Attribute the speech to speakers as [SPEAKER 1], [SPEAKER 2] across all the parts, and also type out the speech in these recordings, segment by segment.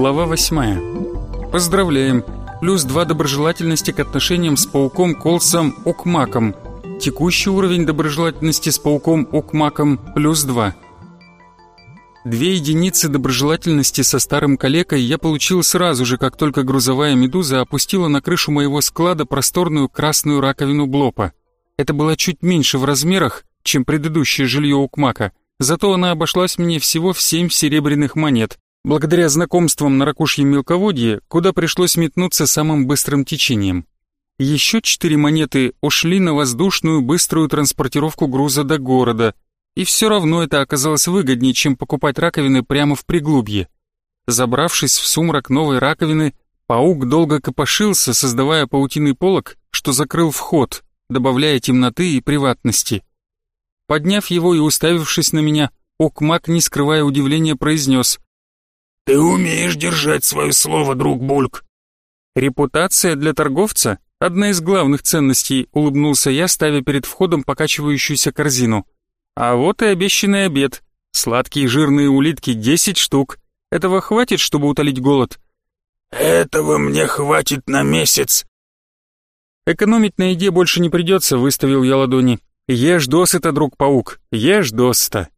[SPEAKER 1] Глава восьмая. Поздравляем! Плюс два доброжелательности к отношениям с пауком Колсом Укмаком. Текущий уровень доброжелательности с пауком Укмаком плюс два. Две единицы доброжелательности со старым калекой я получил сразу же, как только грузовая медуза опустила на крышу моего склада просторную красную раковину блопа. Это было чуть меньше в размерах, чем предыдущее жилье Укмака, зато она обошлась мне всего в семь серебряных монет, благодаря знакомствам на ракушьем мелководье, куда пришлось метнуться самым быстрым течением. Еще четыре монеты ушли на воздушную быструю транспортировку груза до города, и все равно это оказалось выгоднее, чем покупать раковины прямо в приглубье. Забравшись в сумрак новой раковины, паук долго копошился, создавая паутиный полог, что закрыл вход, добавляя темноты и приватности. Подняв его и уставившись на меня, Окмак, не скрывая удивления, произнес
[SPEAKER 2] «Ты умеешь держать свое слово, друг Бульк!»
[SPEAKER 1] «Репутация для торговца — одна из главных ценностей», — улыбнулся я, ставя перед входом покачивающуюся корзину — а вот и обещанный обед. Сладкие жирные улитки 10 штук. Этого хватит, чтобы утолить голод?
[SPEAKER 2] Этого мне хватит на месяц.
[SPEAKER 1] Экономить на еде больше не придется, выставил я ладони. Ешь досыта, друг-паук, ешь досыта.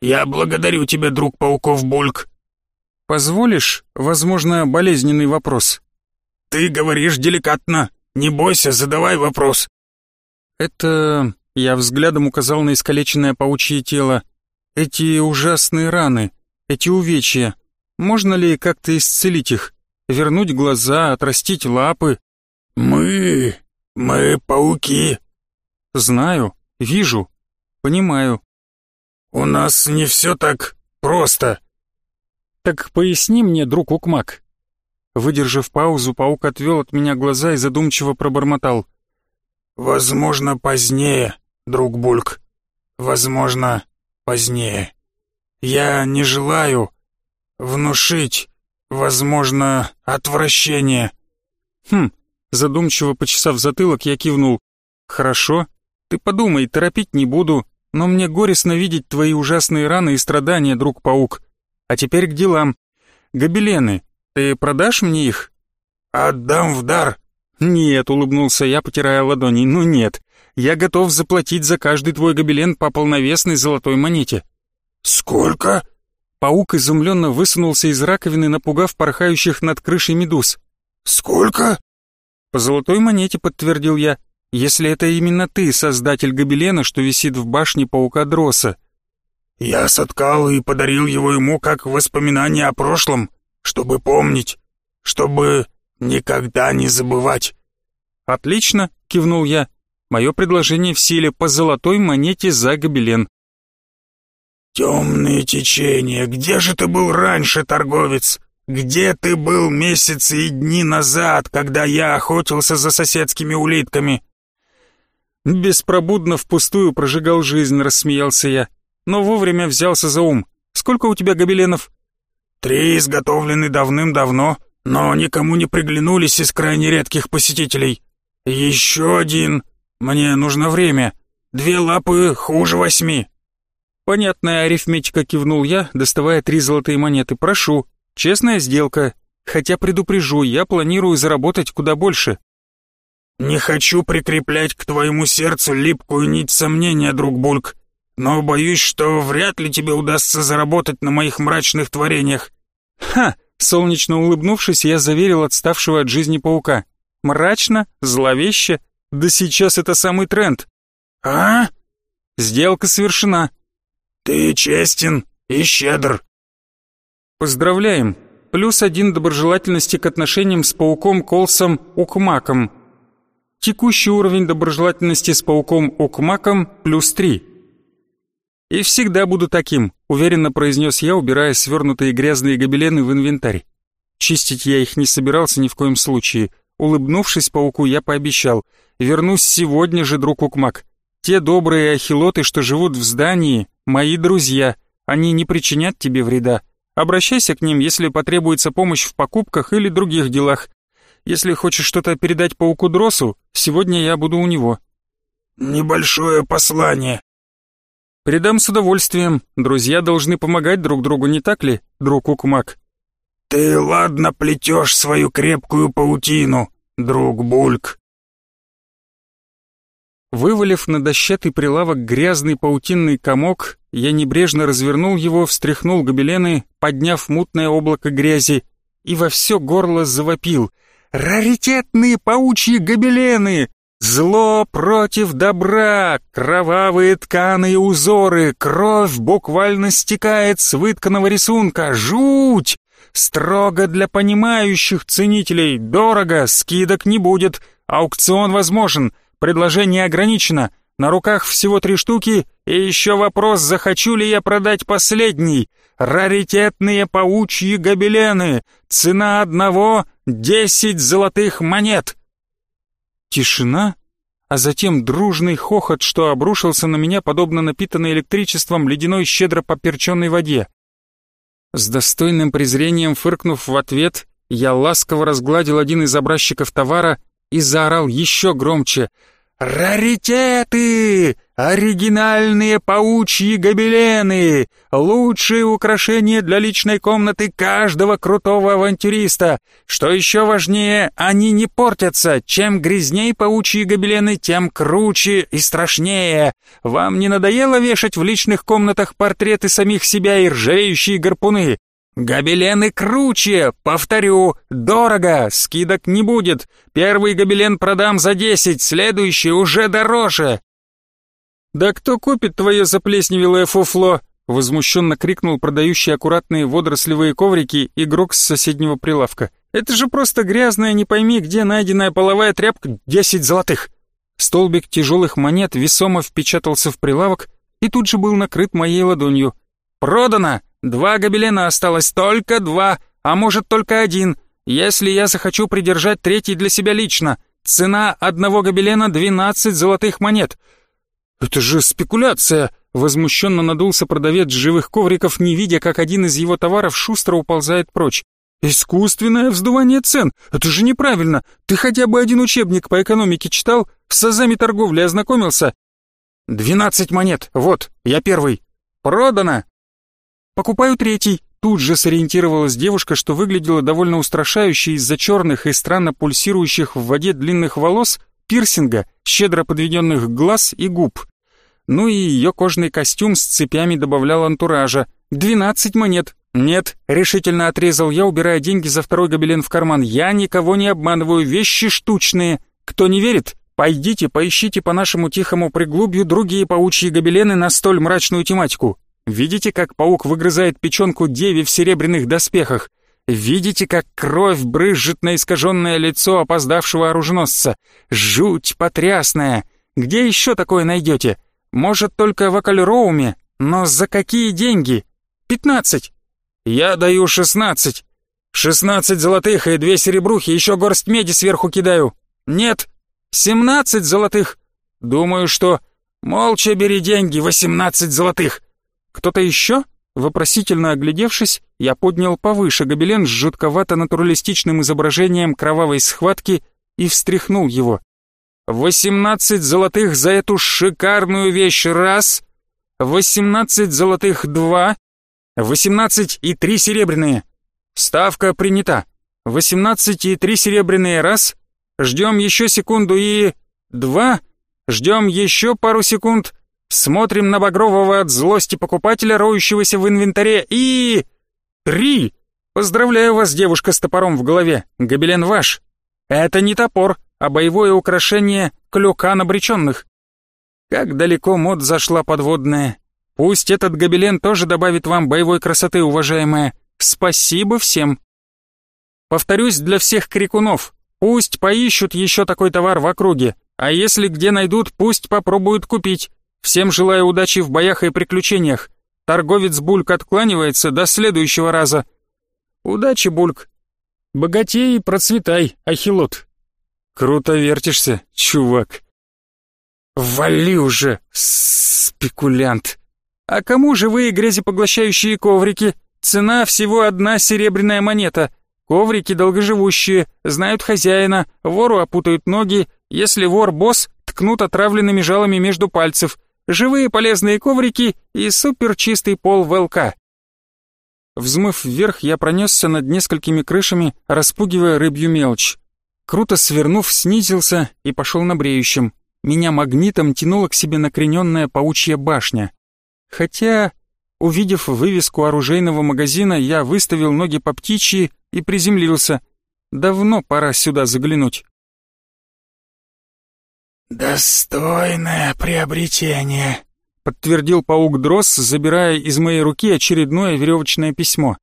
[SPEAKER 2] Я благодарю тебя, друг пауков Бульк.
[SPEAKER 1] Позволишь, возможно, болезненный вопрос?
[SPEAKER 2] Ты говоришь деликатно. Не бойся, задавай вопрос.
[SPEAKER 1] Это я взглядом указал на искалеченное паучье тело. Эти ужасные раны, эти увечья. Можно ли как-то исцелить их? Вернуть глаза, отрастить лапы?
[SPEAKER 2] Мы... мы пауки.
[SPEAKER 1] Знаю, вижу, понимаю.
[SPEAKER 2] У нас не все так просто.
[SPEAKER 1] Так поясни мне, друг Укмак. Выдержав паузу, паук отвел от меня глаза и задумчиво пробормотал.
[SPEAKER 2] «Возможно, позднее друг Бульк. Возможно, позднее. Я не желаю внушить, возможно, отвращение.
[SPEAKER 1] Хм, задумчиво почесав затылок, я кивнул. Хорошо, ты подумай, торопить не буду, но мне горестно видеть твои ужасные раны и страдания, друг-паук. А теперь к делам. Гобелены, ты продашь мне их?
[SPEAKER 2] Отдам в дар.
[SPEAKER 1] Нет, улыбнулся я, потирая ладони, ну нет я готов заплатить за каждый твой гобелен по полновесной золотой монете».
[SPEAKER 2] «Сколько?»
[SPEAKER 1] Паук изумленно высунулся из раковины, напугав порхающих над крышей медуз.
[SPEAKER 2] «Сколько?»
[SPEAKER 1] «По золотой монете», — подтвердил я, «если это именно ты, создатель гобелена, что висит в башне паука Дроса».
[SPEAKER 2] «Я соткал и подарил его ему как воспоминание о прошлом, чтобы помнить, чтобы никогда не забывать».
[SPEAKER 1] «Отлично», — кивнул я, Мое предложение в силе по золотой монете за гобелен.
[SPEAKER 2] «Темные течения, где же ты был раньше, торговец? Где ты был месяцы и дни назад, когда я охотился за соседскими улитками?»
[SPEAKER 1] «Беспробудно впустую прожигал жизнь», — рассмеялся я, но вовремя взялся за ум. «Сколько у тебя гобеленов?»
[SPEAKER 2] «Три изготовлены давным-давно, но никому не приглянулись из крайне редких посетителей. Еще один мне нужно время. Две лапы хуже восьми».
[SPEAKER 1] «Понятная арифметика», — кивнул я, доставая три золотые монеты. «Прошу. Честная сделка. Хотя предупрежу, я планирую заработать куда больше».
[SPEAKER 2] «Не хочу прикреплять к твоему сердцу липкую нить сомнения, друг Бульк, но боюсь, что вряд ли тебе удастся заработать на моих мрачных творениях».
[SPEAKER 1] «Ха!» — солнечно улыбнувшись, я заверил отставшего от жизни паука. «Мрачно? Зловеще? Да сейчас это самый тренд.
[SPEAKER 2] А?
[SPEAKER 1] Сделка совершена.
[SPEAKER 2] Ты честен и щедр.
[SPEAKER 1] Поздравляем. Плюс один доброжелательности к отношениям с пауком Колсом Укмаком. Текущий уровень доброжелательности с пауком Укмаком плюс три. «И всегда буду таким», — уверенно произнес я, убирая свернутые грязные гобелены в инвентарь. Чистить я их не собирался ни в коем случае. Улыбнувшись пауку, я пообещал — Вернусь сегодня же, друг Укмак. Те добрые ахилоты, что живут в здании, мои друзья. Они не причинят тебе вреда. Обращайся к ним, если потребуется помощь в покупках или других делах. Если хочешь что-то передать пауку Дросу, сегодня я буду у него».
[SPEAKER 2] «Небольшое послание».
[SPEAKER 1] «Передам с удовольствием. Друзья должны помогать друг другу, не так ли, друг Укмак?»
[SPEAKER 2] Ты ладно плетешь свою крепкую паутину, друг Бульк.
[SPEAKER 1] Вывалив на дощатый прилавок грязный паутинный комок, я небрежно развернул его, встряхнул гобелены, подняв мутное облако грязи, и во все горло завопил. «Раритетные паучьи гобелены! Зло против добра, кровавые тканые узоры, кровь буквально стекает с вытканного рисунка, жуть! Строго для понимающих ценителей, дорого, скидок не будет, аукцион возможен, предложение ограничено, на руках всего три штуки, и еще вопрос, захочу ли я продать последний. Раритетные паучьи гобелены, цена одного — десять золотых монет. Тишина, а затем дружный хохот, что обрушился на меня, подобно напитанной электричеством ледяной щедро поперченной воде. С достойным презрением фыркнув в ответ, я ласково разгладил один из образчиков товара и заорал еще громче «Раритеты! Оригинальные паучьи гобелены! Лучшие украшения для личной комнаты каждого крутого авантюриста! Что еще важнее, они не портятся! Чем грязней паучьи гобелены, тем круче и страшнее! Вам не надоело вешать в личных комнатах портреты самих себя и ржавеющие гарпуны? «Гобелены круче! Повторю, дорого! Скидок не будет! Первый гобелен продам за десять, следующий уже дороже!» «Да кто купит твое заплесневелое фуфло?» Возмущенно крикнул продающий аккуратные водорослевые коврики игрок с соседнего прилавка. «Это же просто грязная, не пойми, где найденная половая тряпка, десять золотых!» Столбик тяжелых монет весомо впечатался в прилавок и тут же был накрыт моей ладонью. «Продано! Два гобелена осталось, только два, а может только один. Если я захочу придержать третий для себя лично, цена одного гобелена — двенадцать золотых монет». «Это же спекуляция!» — возмущенно надулся продавец живых ковриков, не видя, как один из его товаров шустро уползает прочь. «Искусственное вздувание цен! Это же неправильно! Ты хотя бы один учебник по экономике читал? С азами торговли ознакомился?» «Двенадцать монет! Вот, я первый!» «Продано!» «Покупаю третий». Тут же сориентировалась девушка, что выглядела довольно устрашающе из-за черных и странно пульсирующих в воде длинных волос, пирсинга, щедро подведенных глаз и губ. Ну и ее кожный костюм с цепями добавлял антуража. «Двенадцать монет». «Нет», — решительно отрезал я, убирая деньги за второй гобелен в карман. «Я никого не обманываю, вещи штучные. Кто не верит, пойдите поищите по нашему тихому приглубью другие паучьи гобелены на столь мрачную тематику. Видите, как паук выгрызает печенку деви в серебряных доспехах? Видите, как кровь брызжет на искаженное лицо опоздавшего оруженосца? Жуть потрясная! Где еще такое найдете? Может, только в Акальроуме? Но за какие деньги? Пятнадцать. Я даю шестнадцать. Шестнадцать золотых и две серебрухи, еще горсть меди сверху кидаю. Нет, семнадцать золотых. Думаю, что... Молча бери деньги, восемнадцать золотых. «Кто-то еще?» Вопросительно оглядевшись, я поднял повыше гобелен с жутковато-натуралистичным изображением кровавой схватки и встряхнул его. «Восемнадцать золотых за эту шикарную вещь раз, восемнадцать золотых два, восемнадцать и три серебряные. Ставка принята. Восемнадцать и три серебряные раз, ждем еще секунду и... два, ждем еще пару секунд, Смотрим на багрового от злости покупателя, роющегося в инвентаре, и... Три! Поздравляю вас, девушка с топором в голове. Гобелен ваш. Это не топор, а боевое украшение клюкан обреченных. Как далеко мод зашла подводная. Пусть этот гобелен тоже добавит вам боевой красоты, уважаемая. Спасибо всем. Повторюсь для всех крикунов. Пусть поищут еще такой товар в округе, а если где найдут, пусть попробуют купить. Всем желаю удачи в боях и приключениях. Торговец Бульк откланивается до следующего раза. Удачи, Бульк. Богатей и процветай, Ахилот. Круто вертишься, чувак. Вали уже, спекулянт. А кому же вы грязепоглощающие коврики? Цена всего одна серебряная монета. Коврики долгоживущие, знают хозяина, вору опутают ноги, если вор босс, ткнут отравленными жалами между пальцев живые полезные коврики и суперчистый пол в ЛК. Взмыв вверх, я пронесся над несколькими крышами, распугивая рыбью мелочь. Круто свернув, снизился и пошел на бреющем. Меня магнитом тянуло к себе накрененная паучья башня. Хотя, увидев вывеску оружейного магазина, я выставил ноги по птичьи и приземлился. Давно пора сюда заглянуть.
[SPEAKER 2] «Достойное приобретение», — подтвердил паук Дросс, забирая из моей руки очередное веревочное письмо.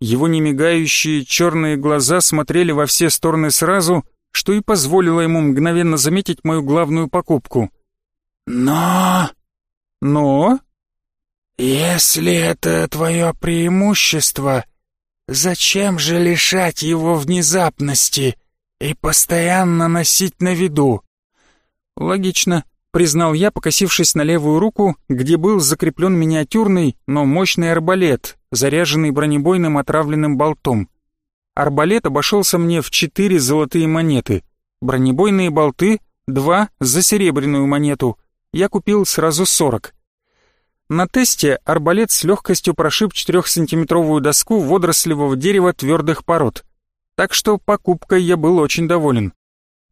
[SPEAKER 2] Его немигающие черные глаза смотрели во все стороны сразу, что и позволило ему мгновенно заметить мою главную покупку.
[SPEAKER 3] «Но...»
[SPEAKER 1] «Но...»
[SPEAKER 3] «Если это твое преимущество, зачем же лишать его внезапности и постоянно носить на виду?»
[SPEAKER 1] «Логично», — признал я, покосившись на левую руку, где был закреплен миниатюрный, но мощный арбалет, заряженный бронебойным отравленным болтом. Арбалет обошелся мне в четыре золотые монеты, бронебойные болты — два за серебряную монету. Я купил сразу сорок. На тесте арбалет с легкостью прошиб четырехсантиметровую доску водорослевого дерева твердых пород. Так что покупкой я был очень доволен.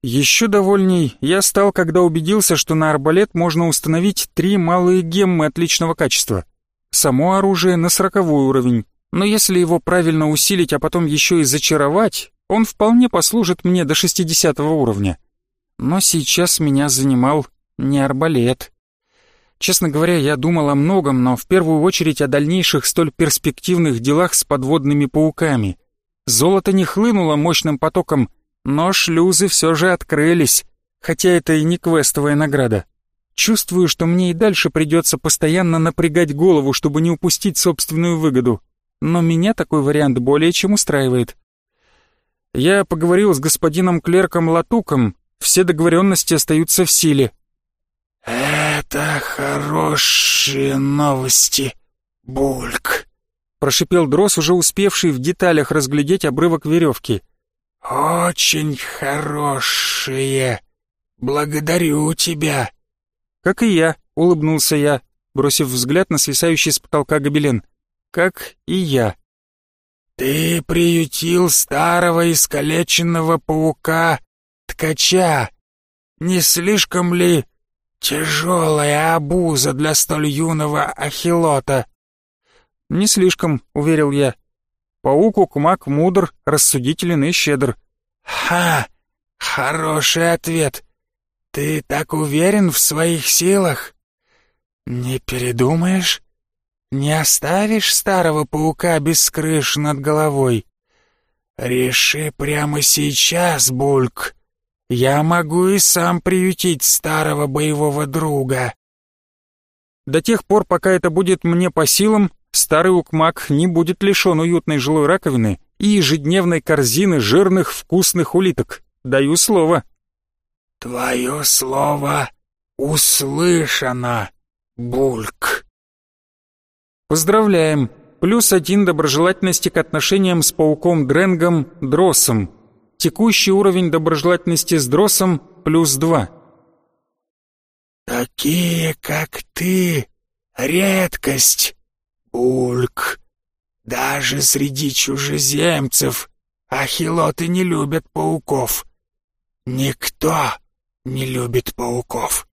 [SPEAKER 1] Еще довольней я стал, когда убедился, что на арбалет можно установить три малые геммы отличного качества. Само оружие на сороковой уровень, но если его правильно усилить, а потом еще и зачаровать, он вполне послужит мне до шестидесятого уровня. Но сейчас меня занимал не арбалет. Честно говоря, я думал о многом, но в первую очередь о дальнейших столь перспективных делах с подводными пауками. Золото не хлынуло мощным потоком, но шлюзы все же открылись, хотя это и не квестовая награда. Чувствую, что мне и дальше придется постоянно напрягать голову, чтобы не упустить собственную выгоду. Но меня такой вариант более чем устраивает. Я поговорил с господином клерком Латуком, все договоренности остаются в силе.
[SPEAKER 3] «Это хорошие новости, Бульк», — прошипел Дрос, уже успевший в деталях разглядеть обрывок веревки — «Очень хорошие. Благодарю тебя».
[SPEAKER 1] «Как и я», — улыбнулся я, бросив взгляд на свисающий с потолка гобелен. «Как и я».
[SPEAKER 3] «Ты приютил старого искалеченного паука, ткача. Не слишком ли тяжелая обуза для столь юного ахилота?»
[SPEAKER 1] «Не слишком», — уверил я. Паук Укмак мудр, рассудителен и щедр.
[SPEAKER 3] «Ха! Хороший ответ! Ты так уверен в своих силах? Не передумаешь? Не оставишь старого паука без крыши над головой? Реши прямо сейчас, Бульк. Я могу и сам приютить старого боевого друга».
[SPEAKER 1] До тех пор, пока это будет мне по силам, старый укмак не будет лишен уютной жилой раковины и ежедневной корзины жирных вкусных улиток. Даю слово.
[SPEAKER 3] Твое слово услышано, Бульк.
[SPEAKER 1] Поздравляем. Плюс один доброжелательности к отношениям с пауком Дренгом Дросом. Текущий уровень доброжелательности с Дросом плюс два.
[SPEAKER 3] Такие, как ты, редкость. Ульк, даже среди чужеземцев ахилоты не любят пауков. Никто не любит пауков.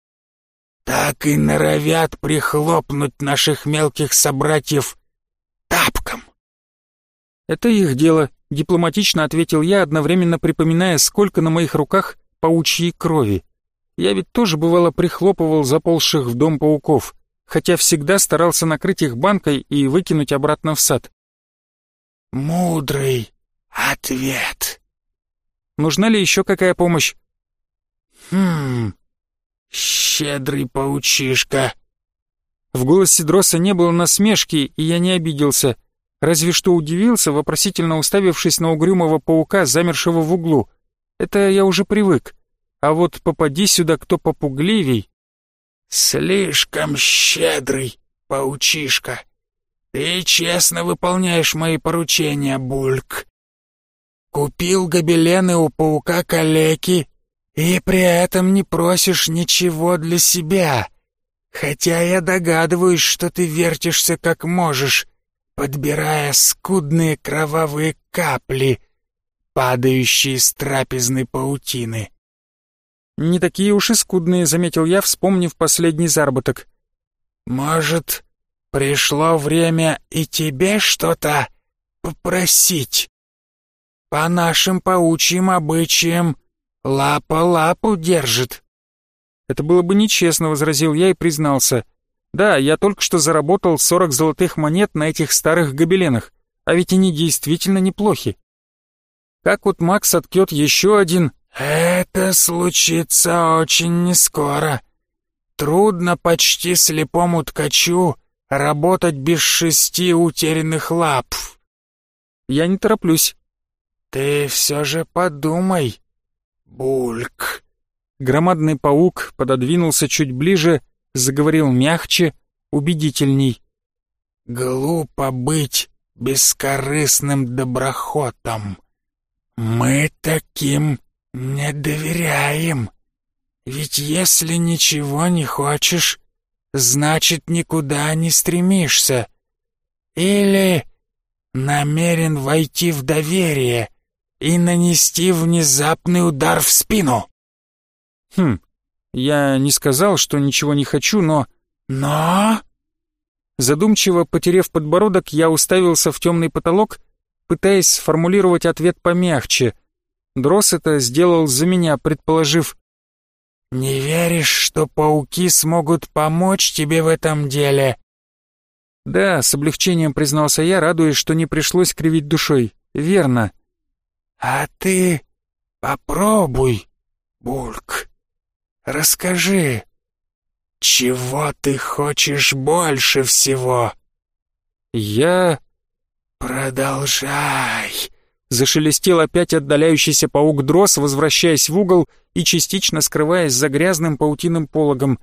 [SPEAKER 3] Так и норовят прихлопнуть наших мелких собратьев тапком.
[SPEAKER 1] Это их дело, дипломатично ответил я, одновременно припоминая, сколько на моих руках паучьей крови. Я ведь тоже бывало прихлопывал заползших в дом пауков хотя всегда старался накрыть их банкой и выкинуть обратно в сад.
[SPEAKER 3] «Мудрый ответ».
[SPEAKER 1] «Нужна ли еще какая помощь?»
[SPEAKER 3] «Хм... Щедрый паучишка».
[SPEAKER 1] В голосе Дросса не было насмешки, и я не обиделся. Разве что удивился, вопросительно уставившись на угрюмого паука, замершего в углу. Это я уже привык. А вот попади сюда кто попугливей,
[SPEAKER 3] «Слишком щедрый, паучишка. Ты честно выполняешь мои поручения, Бульк. Купил гобелены у паука-калеки и при этом не просишь ничего для себя. Хотя я догадываюсь, что ты вертишься как можешь, подбирая скудные кровавые капли, падающие с трапезной паутины.
[SPEAKER 1] «Не такие уж и скудные», — заметил я, вспомнив последний заработок.
[SPEAKER 3] «Может, пришло время и тебе что-то попросить? По нашим паучьим обычаям лапа лапу держит».
[SPEAKER 1] «Это было бы нечестно», — возразил я и признался. «Да, я только что заработал сорок золотых монет на этих старых гобеленах, а ведь они действительно неплохи. Как вот Макс откет еще один,
[SPEAKER 3] «Это случится очень нескоро. Трудно почти слепому ткачу работать без шести утерянных лап».
[SPEAKER 1] «Я не тороплюсь».
[SPEAKER 3] «Ты все же подумай, Бульк».
[SPEAKER 1] Громадный паук пододвинулся чуть ближе, заговорил мягче, убедительней.
[SPEAKER 3] «Глупо быть бескорыстным доброхотом. Мы таким «Не доверяем. Ведь если ничего не хочешь, значит, никуда не стремишься. Или намерен войти в доверие и нанести внезапный удар в спину».
[SPEAKER 1] «Хм, я не сказал, что ничего не хочу, но...»
[SPEAKER 3] «Но...»
[SPEAKER 1] Задумчиво потерев подбородок, я уставился в темный потолок, пытаясь сформулировать ответ помягче — Дрос это сделал за меня, предположив.
[SPEAKER 3] «Не веришь, что пауки смогут помочь тебе в этом деле?»
[SPEAKER 1] «Да», — с облегчением признался я, радуясь, что не пришлось кривить душой. «Верно».
[SPEAKER 3] «А ты попробуй, Бульк. Расскажи, чего ты хочешь больше всего?»
[SPEAKER 1] «Я...»
[SPEAKER 3] «Продолжай»,
[SPEAKER 1] Зашелестел опять отдаляющийся паук Дрос, возвращаясь в угол и частично скрываясь за грязным паутиным пологом.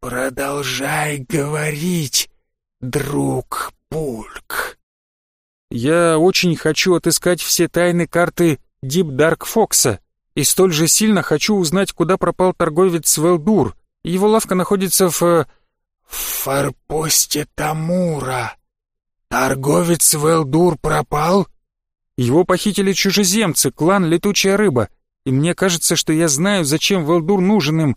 [SPEAKER 3] «Продолжай говорить, друг Пульк».
[SPEAKER 1] «Я очень хочу отыскать все тайны карты Дип Дарк Фокса и столь же сильно хочу узнать, куда пропал торговец Велдур. Его лавка находится в...»
[SPEAKER 3] «В форпосте Тамура. Торговец Велдур пропал?»
[SPEAKER 1] Его похитили чужеземцы, клан Летучая Рыба, и мне кажется, что я знаю, зачем Велдур нужен им.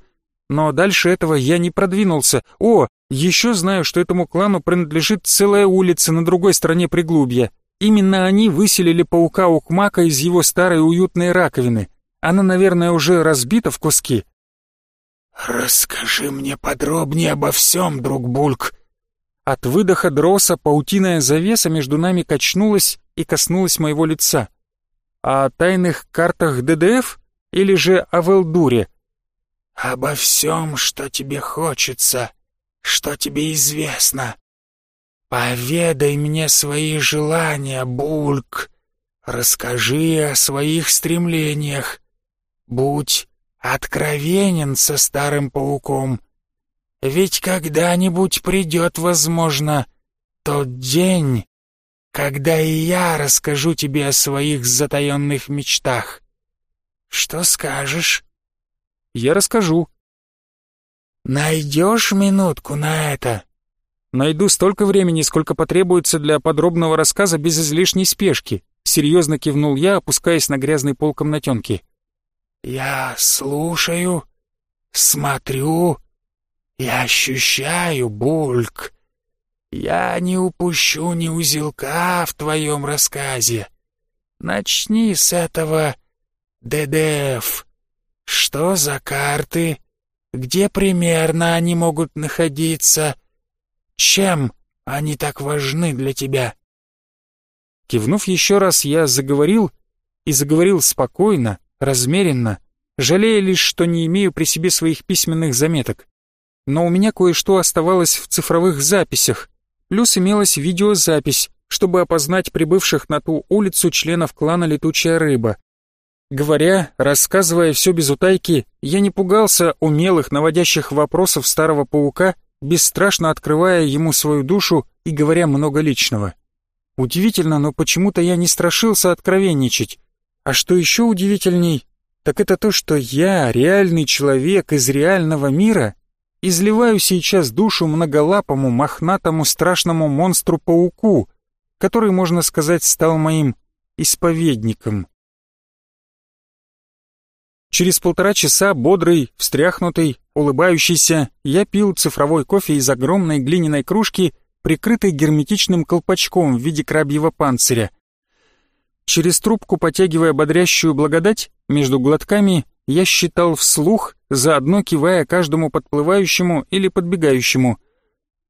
[SPEAKER 1] Но дальше этого я не продвинулся. О, еще знаю, что этому клану принадлежит целая улица на другой стороне приглубья. Именно они выселили паука Укмака из его старой уютной раковины. Она, наверное, уже разбита в куски.
[SPEAKER 3] «Расскажи мне подробнее обо всем, друг Бульк»,
[SPEAKER 1] от выдоха дроса паутиная завеса между нами качнулась и коснулась моего лица. О тайных картах ДДФ или же о Велдуре?
[SPEAKER 3] «Обо всем, что тебе хочется, что тебе известно. Поведай мне свои желания, Бульк. Расскажи о своих стремлениях. Будь откровенен со старым пауком. Ведь когда-нибудь придет, возможно, тот день, когда и я расскажу тебе о своих затаенных мечтах. Что скажешь?
[SPEAKER 1] Я расскажу.
[SPEAKER 3] Найдешь минутку на это?
[SPEAKER 1] Найду столько времени, сколько потребуется для подробного рассказа без излишней спешки. Серьезно кивнул я, опускаясь на грязный пол комнатенки.
[SPEAKER 3] Я слушаю, смотрю я ощущаю, Бульк. Я не упущу ни узелка в твоем рассказе. Начни с этого ДДФ. Что за карты? Где примерно они могут находиться? Чем они так важны для тебя?»
[SPEAKER 1] Кивнув еще раз, я заговорил, и заговорил спокойно, размеренно, жалея лишь, что не имею при себе своих письменных заметок но у меня кое-что оставалось в цифровых записях, плюс имелась видеозапись, чтобы опознать прибывших на ту улицу членов клана «Летучая рыба». Говоря, рассказывая все без утайки, я не пугался умелых, наводящих вопросов старого паука, бесстрашно открывая ему свою душу и говоря много личного. Удивительно, но почему-то я не страшился откровенничать. А что еще удивительней, так это то, что я, реальный человек из реального мира, изливаю сейчас душу многолапому, мохнатому, страшному монстру-пауку, который, можно сказать, стал моим исповедником. Через полтора часа, бодрый, встряхнутый, улыбающийся, я пил цифровой кофе из огромной глиняной кружки, прикрытой герметичным колпачком в виде крабьего панциря. Через трубку, потягивая бодрящую благодать, между глотками я считал вслух, заодно кивая каждому подплывающему или подбегающему.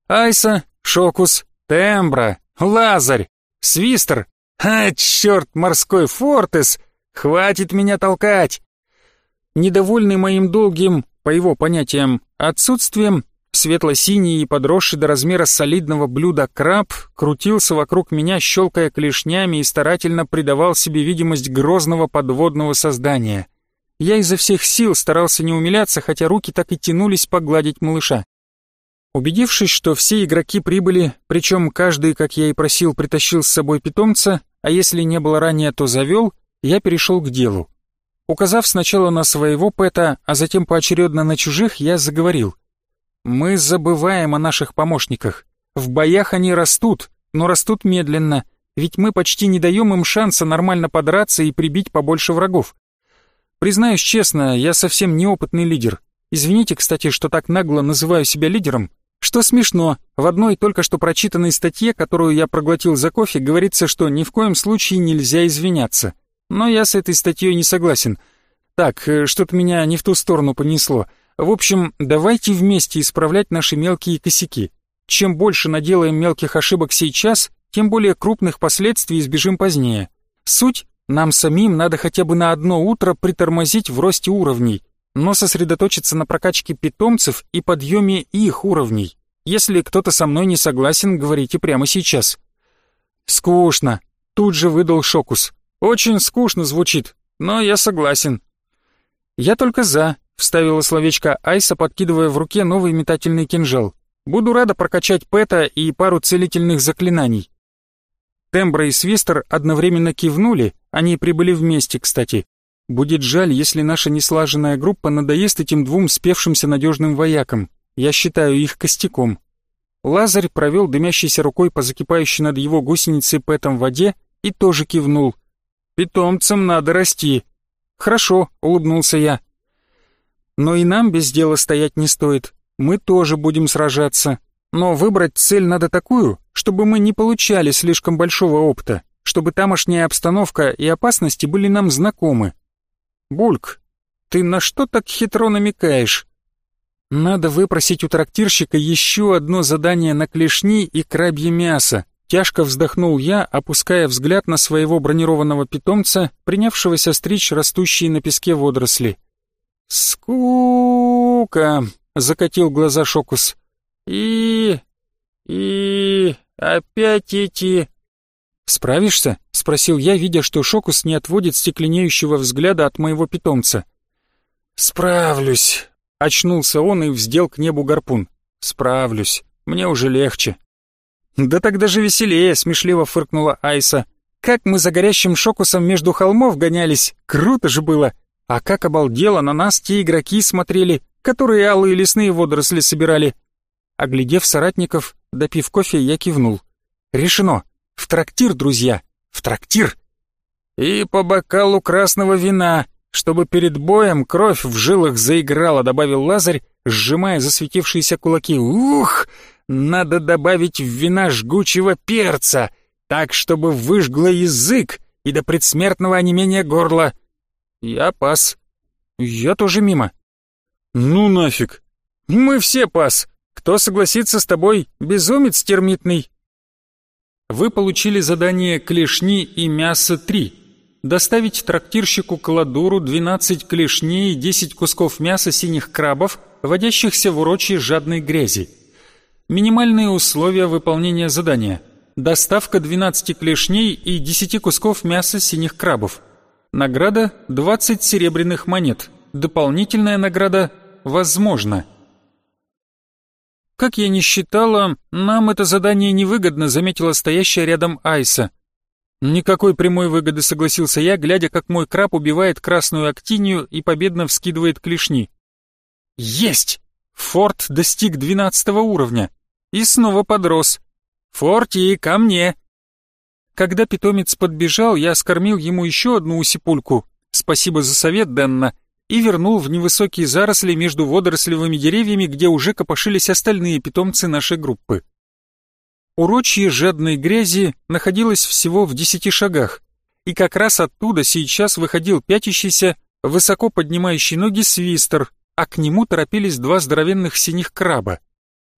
[SPEAKER 1] «Айса, Шокус, Тембра, Лазарь, Свистер, а, черт, морской Фортес! Хватит меня толкать!» Недовольный моим долгим, по его понятиям, отсутствием, светло-синий и подросший до размера солидного блюда краб крутился вокруг меня, щелкая клешнями и старательно придавал себе видимость грозного подводного создания. Я изо всех сил старался не умиляться, хотя руки так и тянулись погладить малыша. Убедившись, что все игроки прибыли, причем каждый, как я и просил, притащил с собой питомца, а если не было ранее, то завел, я перешел к делу. Указав сначала на своего пэта, а затем поочередно на чужих, я заговорил. «Мы забываем о наших помощниках. В боях они растут, но растут медленно, ведь мы почти не даем им шанса нормально подраться и прибить побольше врагов. Признаюсь честно, я совсем неопытный лидер. Извините, кстати, что так нагло называю себя лидером. Что смешно, в одной только что прочитанной статье, которую я проглотил за кофе, говорится, что ни в коем случае нельзя извиняться. Но я с этой статьей не согласен. Так, э, что-то меня не в ту сторону понесло. В общем, давайте вместе исправлять наши мелкие косяки. Чем больше наделаем мелких ошибок сейчас, тем более крупных последствий избежим позднее. Суть нам самим надо хотя бы на одно утро притормозить в росте уровней, но сосредоточиться на прокачке питомцев и подъеме их уровней. Если кто-то со мной не согласен, говорите прямо сейчас. Скучно. Тут же выдал Шокус. Очень скучно звучит, но я согласен. Я только за, вставила словечко Айса, подкидывая в руке новый метательный кинжал. Буду рада прокачать Пэта и пару целительных заклинаний. Тембра и Свистер одновременно кивнули, они прибыли вместе, кстати. Будет жаль, если наша неслаженная группа надоест этим двум спевшимся надежным воякам. Я считаю их костяком. Лазарь провел дымящейся рукой по закипающей над его гусеницей Пэтом воде и тоже кивнул. «Питомцам надо расти». «Хорошо», — улыбнулся я. «Но и нам без дела стоять не стоит. Мы тоже будем сражаться. Но выбрать цель надо такую, чтобы мы не получали слишком большого опыта, чтобы тамошняя обстановка и опасности были нам знакомы. Бульк, ты на что так хитро намекаешь? Надо выпросить у трактирщика еще одно задание на клешни и крабье мясо. Тяжко вздохнул я, опуская взгляд на своего бронированного питомца, принявшегося стричь растущие на песке водоросли. «Скука!» — закатил глаза Шокус. И... и... опять эти... «Справишься?» — спросил я, видя, что Шокус не отводит стекленеющего взгляда от моего питомца. «Справлюсь», — очнулся он и вздел к небу гарпун. «Справлюсь, мне уже легче». «Да тогда же веселее», — смешливо фыркнула Айса. «Как мы за горящим Шокусом между холмов гонялись, круто же было! А как обалдело на нас те игроки смотрели, которые алые лесные водоросли собирали!» Оглядев соратников, допив кофе, я кивнул. «Решено! В трактир, друзья! В трактир!» «И по бокалу красного вина, чтобы перед боем кровь в жилах заиграла», добавил Лазарь, сжимая засветившиеся кулаки. «Ух! Надо добавить в вина жгучего перца, так, чтобы выжгло язык и до предсмертного онемения горла». «Я пас». «Я тоже мимо». «Ну нафиг!» «Мы все пас!» Кто согласится с тобой, безумец термитный?» Вы получили задание «Клешни и мясо 3». Доставить трактирщику Кладуру 12 клешней и 10 кусков мяса синих крабов, водящихся в урочье жадной грязи. Минимальные условия выполнения задания. Доставка 12 клешней и 10 кусков мяса синих крабов. Награда 20 серебряных монет. Дополнительная награда «Возможно». «Как я не считала, нам это задание невыгодно», заметила стоящая рядом Айса. «Никакой прямой выгоды», согласился я, глядя, как мой краб убивает красную актинию и победно вскидывает клешни. «Есть! Форт достиг двенадцатого уровня. И снова подрос. Форти, ко мне!» Когда питомец подбежал, я скормил ему еще одну усипульку, спасибо за совет, Денна, и вернул в невысокие заросли между водорослевыми деревьями, где уже копошились остальные питомцы нашей группы. Урочье жадной грязи находилось всего в десяти шагах, и как раз оттуда сейчас выходил пятящийся, высоко поднимающий ноги свистер, а к нему торопились два здоровенных синих краба.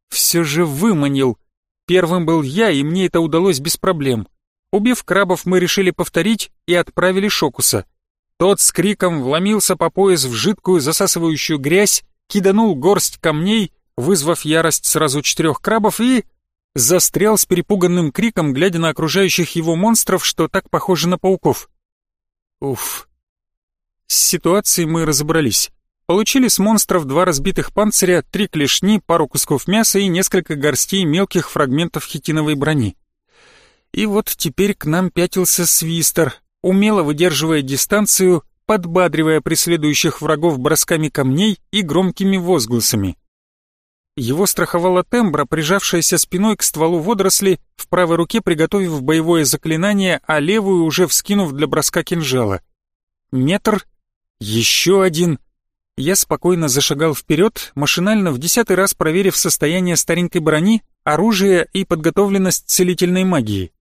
[SPEAKER 1] Все же выманил. Первым был я, и мне это удалось без проблем. Убив крабов, мы решили повторить и отправили Шокуса. Тот с криком вломился по пояс в жидкую засасывающую грязь, киданул горсть камней, вызвав ярость сразу четырех крабов и... застрял с перепуганным криком, глядя на окружающих его монстров, что так похоже на пауков. Уф. С ситуацией мы разобрались. Получили с монстров два разбитых панциря, три клешни, пару кусков мяса и несколько горстей мелких фрагментов хитиновой брони. И вот теперь к нам пятился свистер, умело выдерживая дистанцию, подбадривая преследующих врагов бросками камней и громкими возгласами. Его страховала тембра, прижавшаяся спиной к стволу водоросли, в правой руке приготовив боевое заклинание, а левую уже вскинув для броска кинжала. Метр, еще один — я спокойно зашагал вперед, машинально в десятый раз проверив состояние старенькой брони, оружия и подготовленность целительной магии.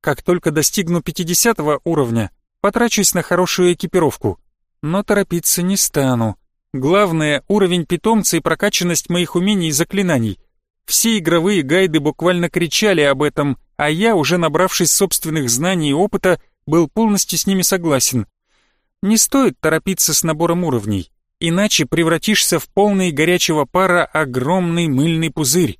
[SPEAKER 1] Как только достигну 50 уровня, потрачусь на хорошую экипировку. Но торопиться не стану. Главное — уровень питомца и прокачанность моих умений и заклинаний. Все игровые гайды буквально кричали об этом, а я, уже набравшись собственных знаний и опыта, был полностью с ними согласен. Не стоит торопиться с набором уровней иначе превратишься в полный горячего пара огромный мыльный пузырь.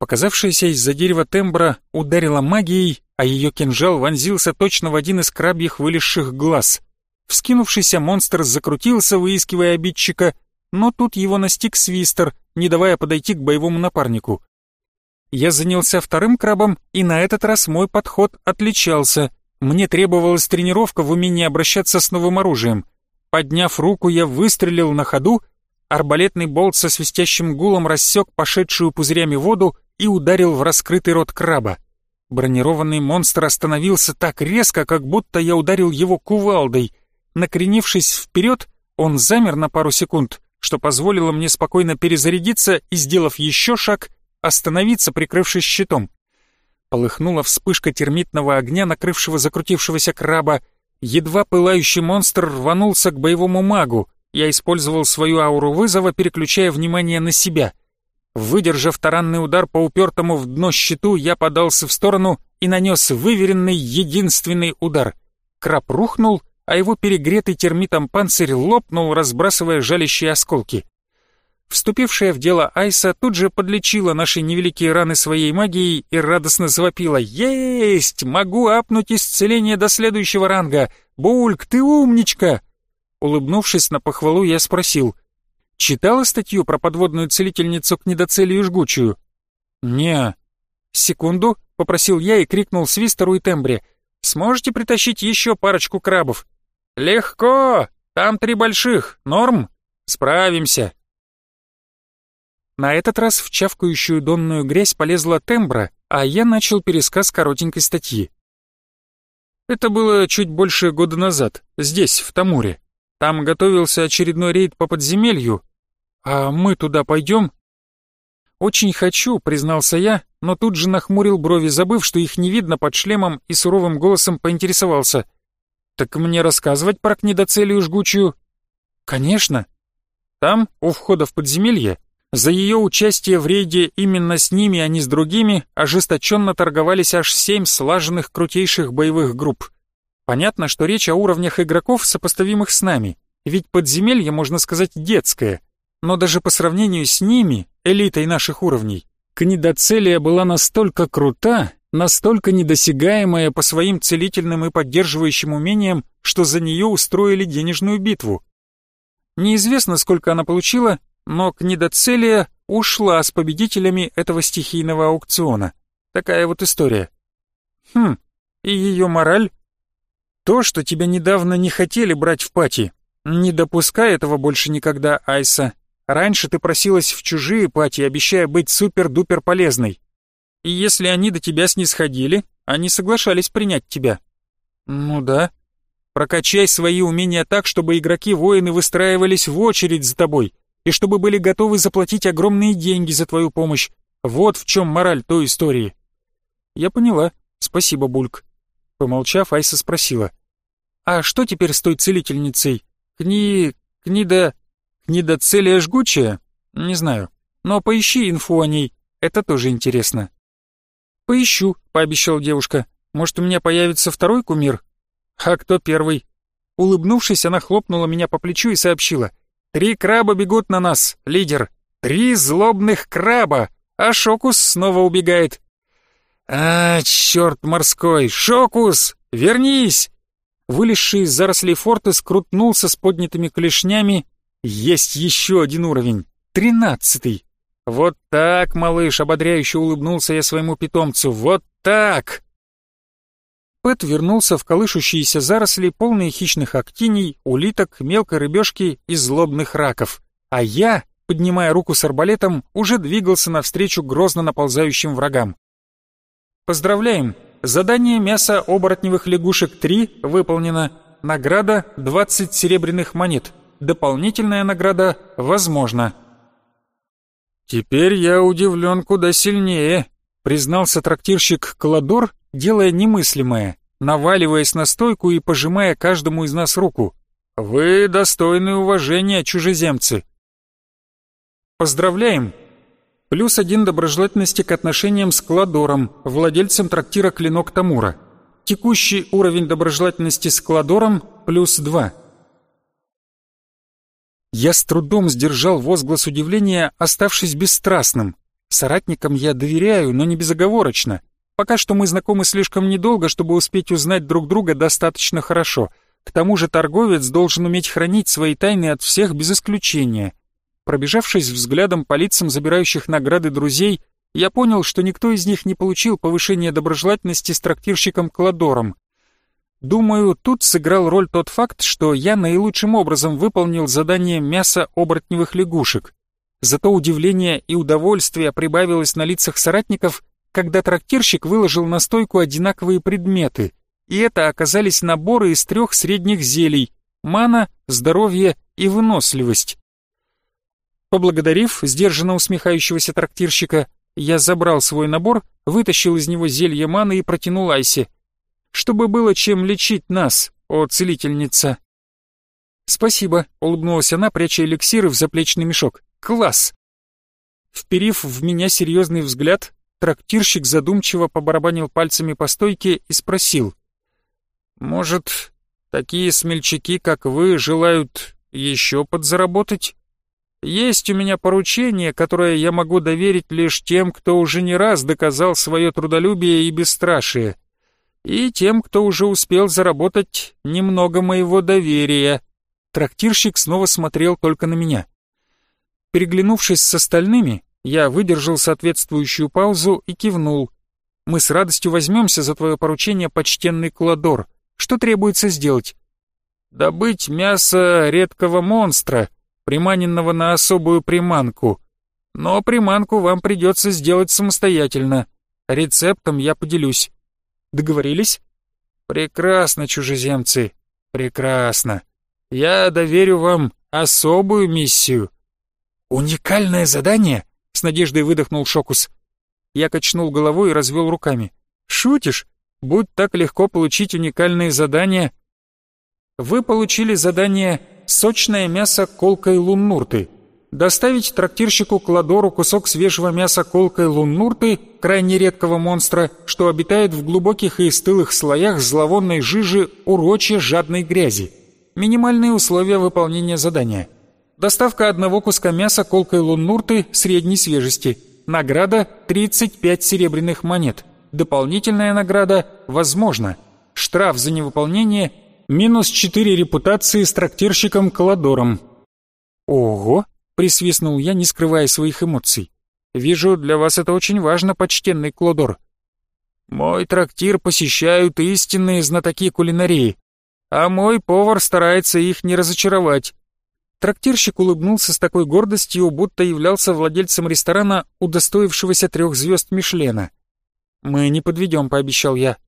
[SPEAKER 1] Показавшаяся из-за дерева тембра ударила магией, а ее кинжал вонзился точно в один из крабьих вылезших глаз. Вскинувшийся монстр закрутился, выискивая обидчика, но тут его настиг свистер, не давая подойти к боевому напарнику. Я занялся вторым крабом, и на этот раз мой подход отличался. Мне требовалась тренировка в умении обращаться с новым оружием — Подняв руку, я выстрелил на ходу, арбалетный болт со свистящим гулом рассек пошедшую пузырями воду и ударил в раскрытый рот краба. Бронированный монстр остановился так резко, как будто я ударил его кувалдой. Накренившись вперед, он замер на пару секунд, что позволило мне спокойно перезарядиться и, сделав еще шаг, остановиться, прикрывшись щитом. Полыхнула вспышка термитного огня, накрывшего закрутившегося краба, Едва пылающий монстр рванулся к боевому магу. Я использовал свою ауру вызова, переключая внимание на себя. Выдержав таранный удар по упертому в дно щиту, я подался в сторону и нанес выверенный единственный удар. Краб рухнул, а его перегретый термитом панцирь лопнул, разбрасывая жалящие осколки. Вступившая в дело Айса тут же подлечила наши невеликие раны своей магией и радостно завопила «Есть! Могу апнуть исцеление до следующего ранга! Бульк, ты умничка!» Улыбнувшись на похвалу, я спросил «Читала статью про подводную целительницу к недоцелию жгучую?» «Не». «Секунду», — попросил я и крикнул свистеру и тембре «Сможете притащить еще парочку крабов?» «Легко! Там три больших. Норм? Справимся!» На этот раз в чавкающую донную грязь полезла тембра, а я начал пересказ коротенькой статьи. Это было чуть больше года назад, здесь, в Тамуре. Там готовился очередной рейд по подземелью. А мы туда пойдем? Очень хочу, признался я, но тут же нахмурил брови, забыв, что их не видно под шлемом и суровым голосом поинтересовался. Так мне рассказывать про книдоцелию жгучую? Конечно. Там, у входа в подземелье, за ее участие в рейде именно с ними, а не с другими, ожесточенно торговались аж семь слаженных крутейших боевых групп. Понятно, что речь о уровнях игроков, сопоставимых с нами, ведь подземелье, можно сказать, детское. Но даже по сравнению с ними, элитой наших уровней, Книдоцелия была настолько крута, настолько недосягаемая по своим целительным и поддерживающим умениям, что за нее устроили денежную битву. Неизвестно, сколько она получила, но Книдоцелия ушла с победителями этого стихийного аукциона. Такая вот история. Хм, и ее мораль? То, что тебя недавно не хотели брать в пати. Не допускай этого больше никогда, Айса. Раньше ты просилась в чужие пати, обещая быть супер-дупер полезной. И если они до тебя снисходили, Они соглашались принять тебя». «Ну да. Прокачай свои умения так, чтобы игроки-воины выстраивались в очередь за тобой, и чтобы были готовы заплатить огромные деньги за твою помощь. Вот в чем мораль той истории». «Я поняла. Спасибо, Бульк». Помолчав, Айса спросила. «А что теперь с той целительницей? Кни... книда... книда целия жгучая? Не знаю. Но поищи инфу о ней, это тоже интересно». «Поищу», — пообещала девушка. «Может, у меня появится второй кумир?» «А кто первый?» Улыбнувшись, она хлопнула меня по плечу и сообщила. «Три краба бегут на нас, лидер. Три злобных краба, а Шокус снова убегает. «А, черт морской! Шокус! Вернись!» Вылезший из зарослей форта скрутнулся с поднятыми клешнями. Есть еще один уровень. Тринадцатый. «Вот так, малыш!» — ободряюще улыбнулся я своему питомцу. «Вот так!» Пэт вернулся в колышущиеся заросли, полные хищных актиний, улиток, мелкой рыбешки и злобных раков. А я, поднимая руку с арбалетом, уже двигался навстречу грозно наползающим врагам. Поздравляем! Задание мяса оборотневых лягушек 3 выполнено. Награда 20 серебряных монет. Дополнительная награда возможна.
[SPEAKER 2] Теперь я удивлен куда сильнее, признался трактирщик Кладор, делая немыслимое, наваливаясь на стойку и пожимая каждому из нас руку. Вы достойны уважения, чужеземцы.
[SPEAKER 1] Поздравляем! Плюс один доброжелательности к отношениям с Кладором, владельцем трактира «Клинок Тамура». Текущий уровень доброжелательности с Кладором – плюс два. Я с трудом сдержал возглас удивления, оставшись бесстрастным. Соратникам я доверяю, но не безоговорочно. Пока что мы знакомы слишком недолго, чтобы успеть узнать друг друга достаточно хорошо. К тому же торговец должен уметь хранить свои тайны от всех без исключения. Пробежавшись взглядом по лицам забирающих награды друзей, я понял, что никто из них не получил повышения доброжелательности с трактирщиком Кладором. Думаю, тут сыграл роль тот факт, что я наилучшим образом выполнил задание мяса оборотневых лягушек. Зато удивление и удовольствие прибавилось на лицах соратников, когда трактирщик выложил на стойку одинаковые предметы, и это оказались наборы из трех средних зелий — мана, здоровье и выносливость. Поблагодарив сдержанно усмехающегося трактирщика, я забрал свой набор, вытащил из него зелье маны и протянул Айсе. «Чтобы было чем лечить нас, о целительница!» «Спасибо», — улыбнулась она, пряча эликсиры в заплечный мешок. «Класс!» Вперив в меня серьезный взгляд, трактирщик задумчиво побарабанил пальцами по стойке и спросил. «Может, такие смельчаки, как вы, желают еще подзаработать?» Есть у меня поручение, которое я могу доверить лишь тем, кто уже не раз доказал свое трудолюбие и бесстрашие, и тем, кто уже успел заработать немного моего доверия. Трактирщик снова смотрел только на меня. Переглянувшись с остальными, я выдержал соответствующую паузу и кивнул. «Мы с радостью возьмемся за твое поручение, почтенный Кладор. Что требуется сделать?» «Добыть мясо редкого монстра», приманенного на особую приманку. Но приманку вам придется сделать самостоятельно. Рецептом я поделюсь. Договорились? Прекрасно, чужеземцы, прекрасно. Я доверю вам особую миссию. Уникальное задание? С надеждой выдохнул Шокус. Я качнул головой и развел руками. Шутишь? Будь так легко получить уникальные задания. Вы получили задание сочное мясо колкой луннурты. Доставить трактирщику Кладору кусок свежего мяса колкой луннурты, крайне редкого монстра, что обитает в глубоких и стылых слоях зловонной жижи урочья жадной грязи. Минимальные условия выполнения задания. Доставка одного куска мяса колкой луннурты средней свежести. Награда 35 серебряных монет. Дополнительная награда возможно. Штраф за невыполнение Минус четыре репутации с трактирщиком Каладором. Ого, присвистнул я, не скрывая своих эмоций. Вижу, для вас это очень важно, почтенный Клодор. Мой трактир посещают истинные знатоки кулинарии, а мой повар старается их не разочаровать. Трактирщик улыбнулся с такой гордостью, будто являлся владельцем ресторана, удостоившегося трех звезд Мишлена. «Мы не подведем», — пообещал я.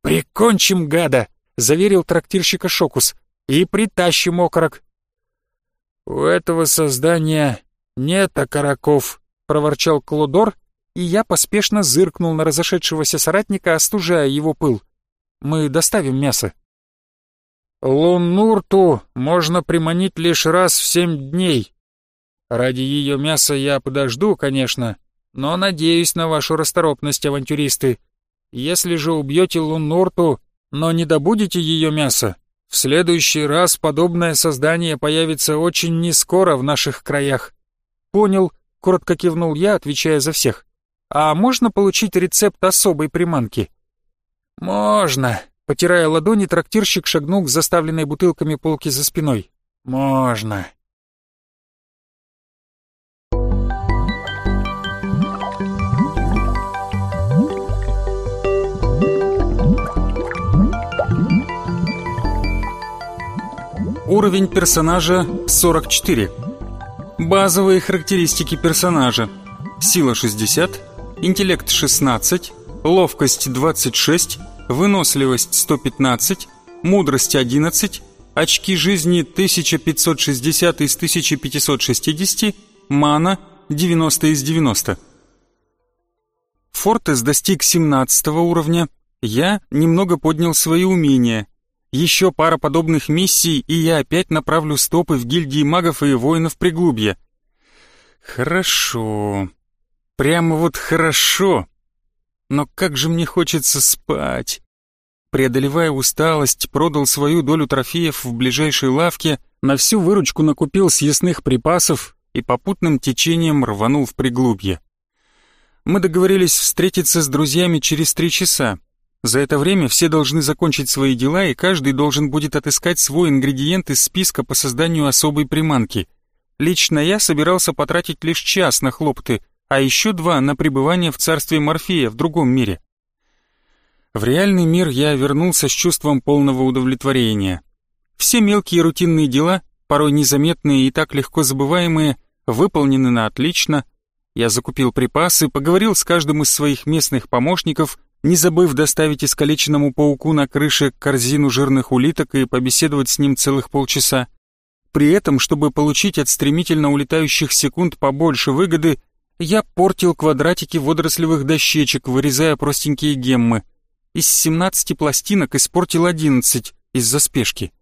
[SPEAKER 1] «Прикончим гада», — заверил трактирщика Шокус. «И притащим окорок».
[SPEAKER 3] «У этого создания нет окороков», — проворчал Клодор, и я поспешно зыркнул на разошедшегося соратника, остужая его пыл. «Мы доставим мясо». «Луннурту можно приманить лишь раз в семь дней. Ради ее мяса я подожду, конечно, но надеюсь на вашу расторопность, авантюристы. Если же убьете Луннурту, но не добудете ее мясо, в следующий раз подобное создание появится очень нескоро в наших краях. Понял, коротко кивнул я, отвечая за всех. А можно получить рецепт особой приманки? Можно, потирая ладони, трактирщик шагнул к заставленной бутылками полке за спиной. Можно.
[SPEAKER 1] Уровень персонажа 44. Базовые характеристики персонажа. Сила 60, интеллект 16, ловкость 26, выносливость 115, мудрость 11, очки жизни 1560 из 1560, мана 90 из 90. Фортес достиг 17 уровня, я немного поднял свои умения – еще пара подобных миссий, и я опять направлю стопы в гильдии магов и воинов Приглубья. Хорошо. Прямо вот хорошо. Но как же мне хочется спать. Преодолевая усталость, продал свою долю трофеев в ближайшей лавке, на всю выручку накупил съестных припасов и попутным течением рванул в Приглубье. Мы договорились встретиться с друзьями через три часа, за это время все должны закончить свои дела, и каждый должен будет отыскать свой ингредиент из списка по созданию особой приманки. Лично я собирался потратить лишь час на хлопоты, а еще два на пребывание в царстве Морфея в другом мире. В реальный мир я вернулся с чувством полного удовлетворения. Все мелкие рутинные дела, порой незаметные и так легко забываемые, выполнены на отлично. Я закупил припасы, поговорил с каждым из своих местных помощников – не забыв доставить искалеченному пауку на крыше корзину жирных улиток и побеседовать с ним целых полчаса. При этом, чтобы получить от стремительно улетающих секунд побольше выгоды, я портил квадратики водорослевых дощечек, вырезая простенькие геммы. Из 17 пластинок испортил 11 из-за спешки.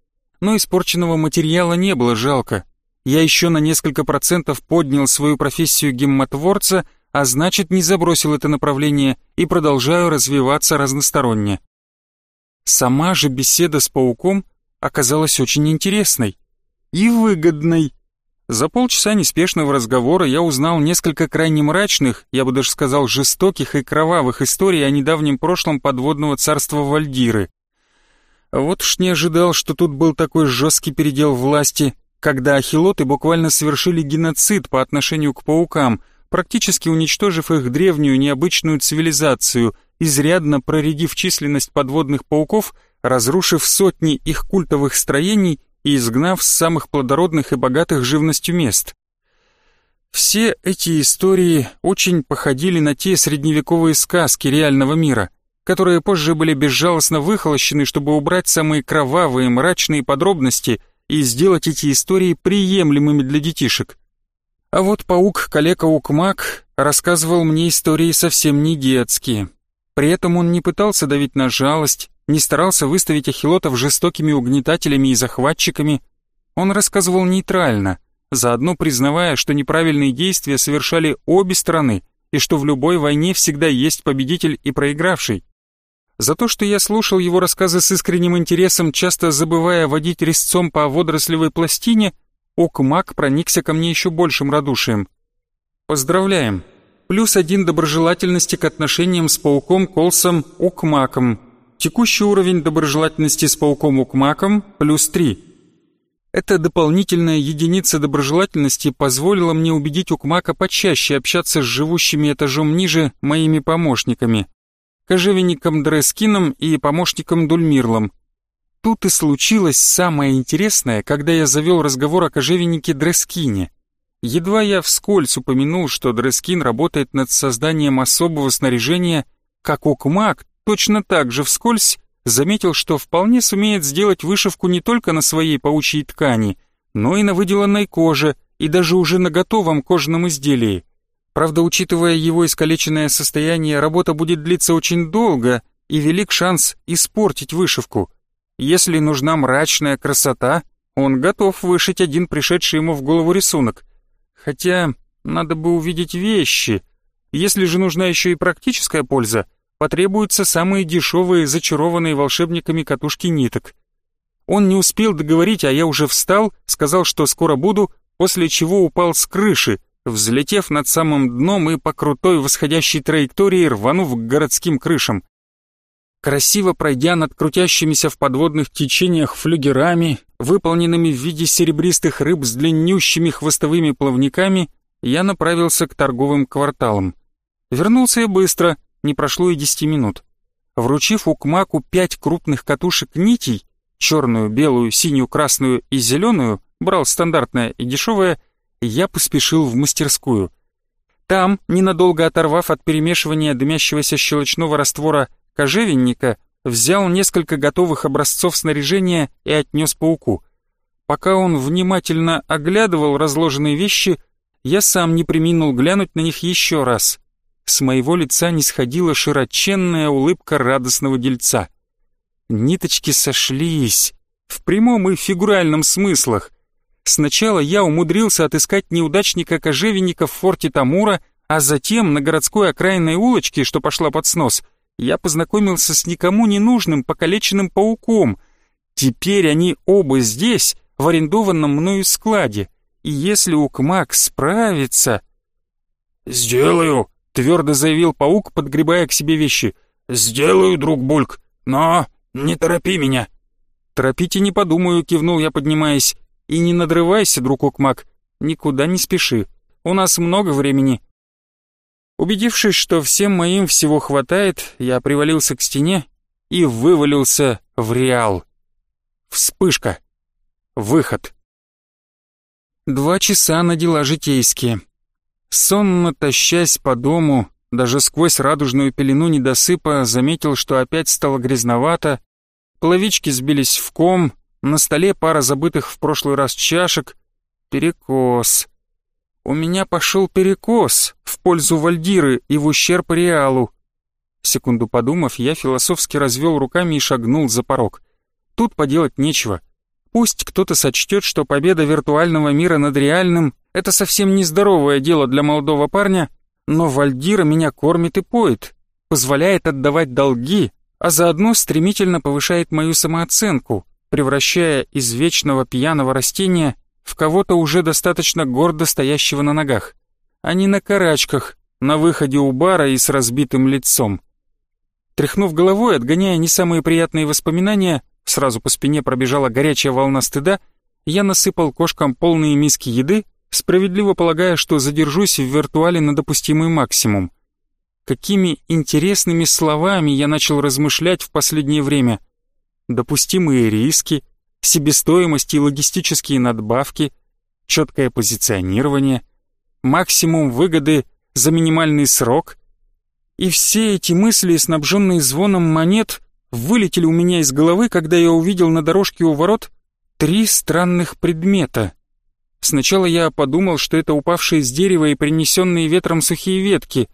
[SPEAKER 1] Но испорченного материала не было жалко. Я еще на несколько процентов поднял свою профессию геммотворца — а значит не забросил это направление и продолжаю развиваться разносторонне. Сама же беседа с пауком оказалась очень интересной и выгодной. За полчаса неспешного разговора я узнал несколько крайне мрачных, я бы даже сказал жестоких и кровавых историй о недавнем прошлом подводного царства Вальдиры. Вот уж не ожидал, что тут был такой жесткий передел власти, когда ахилоты буквально совершили геноцид по отношению к паукам – практически уничтожив их древнюю необычную цивилизацию, изрядно проредив численность подводных пауков, разрушив сотни их культовых строений и изгнав с самых плодородных и богатых живностью мест. Все эти истории очень походили на те средневековые сказки реального мира, которые позже были безжалостно выхолощены, чтобы убрать самые кровавые, мрачные подробности и сделать эти истории приемлемыми для детишек. А вот паук-калека Укмак рассказывал мне истории совсем не детские. При этом он не пытался давить на жалость, не старался выставить ахилотов жестокими угнетателями и захватчиками. Он рассказывал нейтрально, заодно признавая, что неправильные действия совершали обе стороны и что в любой войне всегда есть победитель и проигравший. За то, что я слушал его рассказы с искренним интересом, часто забывая водить резцом по водорослевой пластине, Окмак проникся ко мне еще большим радушием. «Поздравляем! Плюс один доброжелательности к отношениям с пауком Колсом Укмаком. Текущий уровень доброжелательности с пауком Укмаком плюс три. Эта дополнительная единица доброжелательности позволила мне убедить Укмака почаще общаться с живущими этажом ниже моими помощниками, кожевенником Дрескином и помощником Дульмирлом. Тут и случилось самое интересное, когда я завел разговор о кожевеннике Дрескине. Едва я вскользь упомянул, что Дрескин работает над созданием особого снаряжения, как Укмак точно так же вскользь заметил, что вполне сумеет сделать вышивку не только на своей паучьей ткани, но и на выделанной коже, и даже уже на готовом кожаном изделии. Правда, учитывая его искалеченное состояние, работа будет длиться очень долго, и велик шанс испортить вышивку. Если нужна мрачная красота, он готов вышить один пришедший ему в голову рисунок. Хотя надо бы увидеть вещи. Если же нужна еще и практическая польза, потребуются самые дешевые, зачарованные волшебниками катушки ниток. Он не успел договорить, а я уже встал, сказал, что скоро буду, после чего упал с крыши, взлетев над самым дном и по крутой восходящей траектории рванув к городским крышам. Красиво пройдя над крутящимися в подводных течениях флюгерами, выполненными в виде серебристых рыб с длиннющими хвостовыми плавниками, я направился к торговым кварталам. Вернулся я быстро, не прошло и десяти минут. Вручив Укмаку пять крупных катушек нитей, черную, белую, синюю, красную и зеленую, брал стандартное и дешевое, я поспешил в мастерскую. Там, ненадолго оторвав от перемешивания дымящегося щелочного раствора кожевенника, взял несколько готовых образцов снаряжения и отнес пауку. Пока он внимательно оглядывал разложенные вещи, я сам не приминул глянуть на них еще раз. С моего лица не сходила широченная улыбка радостного дельца. Ниточки сошлись, в прямом и фигуральном смыслах. Сначала я умудрился отыскать неудачника-кожевенника в форте Тамура, а затем на городской окраинной улочке, что пошла под снос, я познакомился с никому не нужным покалеченным пауком. Теперь они оба здесь, в арендованном мною складе. И если Укмак справится...
[SPEAKER 2] «Сделаю», — твердо заявил паук, подгребая к себе вещи. «Сделаю, друг Бульк, но не торопи меня».
[SPEAKER 1] «Торопите не подумаю», — кивнул я, поднимаясь. «И не надрывайся, друг Укмак, никуда не спеши. У нас много времени». Убедившись, что всем моим всего хватает, я привалился к стене и вывалился в реал. Вспышка. Выход. Два часа на дела житейские. Сонно тащась по дому, даже сквозь радужную пелену недосыпа, заметил, что опять стало грязновато, половички сбились в ком, на столе пара забытых в прошлый раз чашек, перекос. У меня пошел перекос в пользу Вальдиры и в ущерб Реалу. Секунду подумав, я философски развел руками и шагнул за порог. Тут поделать нечего — Пусть кто-то сочтет, что победа виртуального мира над реальным — это совсем нездоровое дело для молодого парня, но Вальдира меня кормит и поет, позволяет отдавать долги, а заодно стремительно повышает мою самооценку, превращая из вечного пьяного растения в кого-то уже достаточно гордо стоящего на ногах, а не на карачках, на выходе у бара и с разбитым лицом. Тряхнув головой, отгоняя не самые приятные воспоминания, Сразу по спине пробежала горячая волна стыда, я насыпал кошкам полные миски еды, справедливо полагая, что задержусь в виртуале на допустимый максимум. Какими интересными словами я начал размышлять в последнее время. Допустимые риски, себестоимость и логистические надбавки, четкое позиционирование, максимум выгоды за минимальный срок. И все эти мысли, снабженные звоном монет, вылетели у меня из головы, когда я увидел на дорожке у ворот три странных предмета. Сначала я подумал, что это упавшие с дерева и принесенные ветром сухие ветки,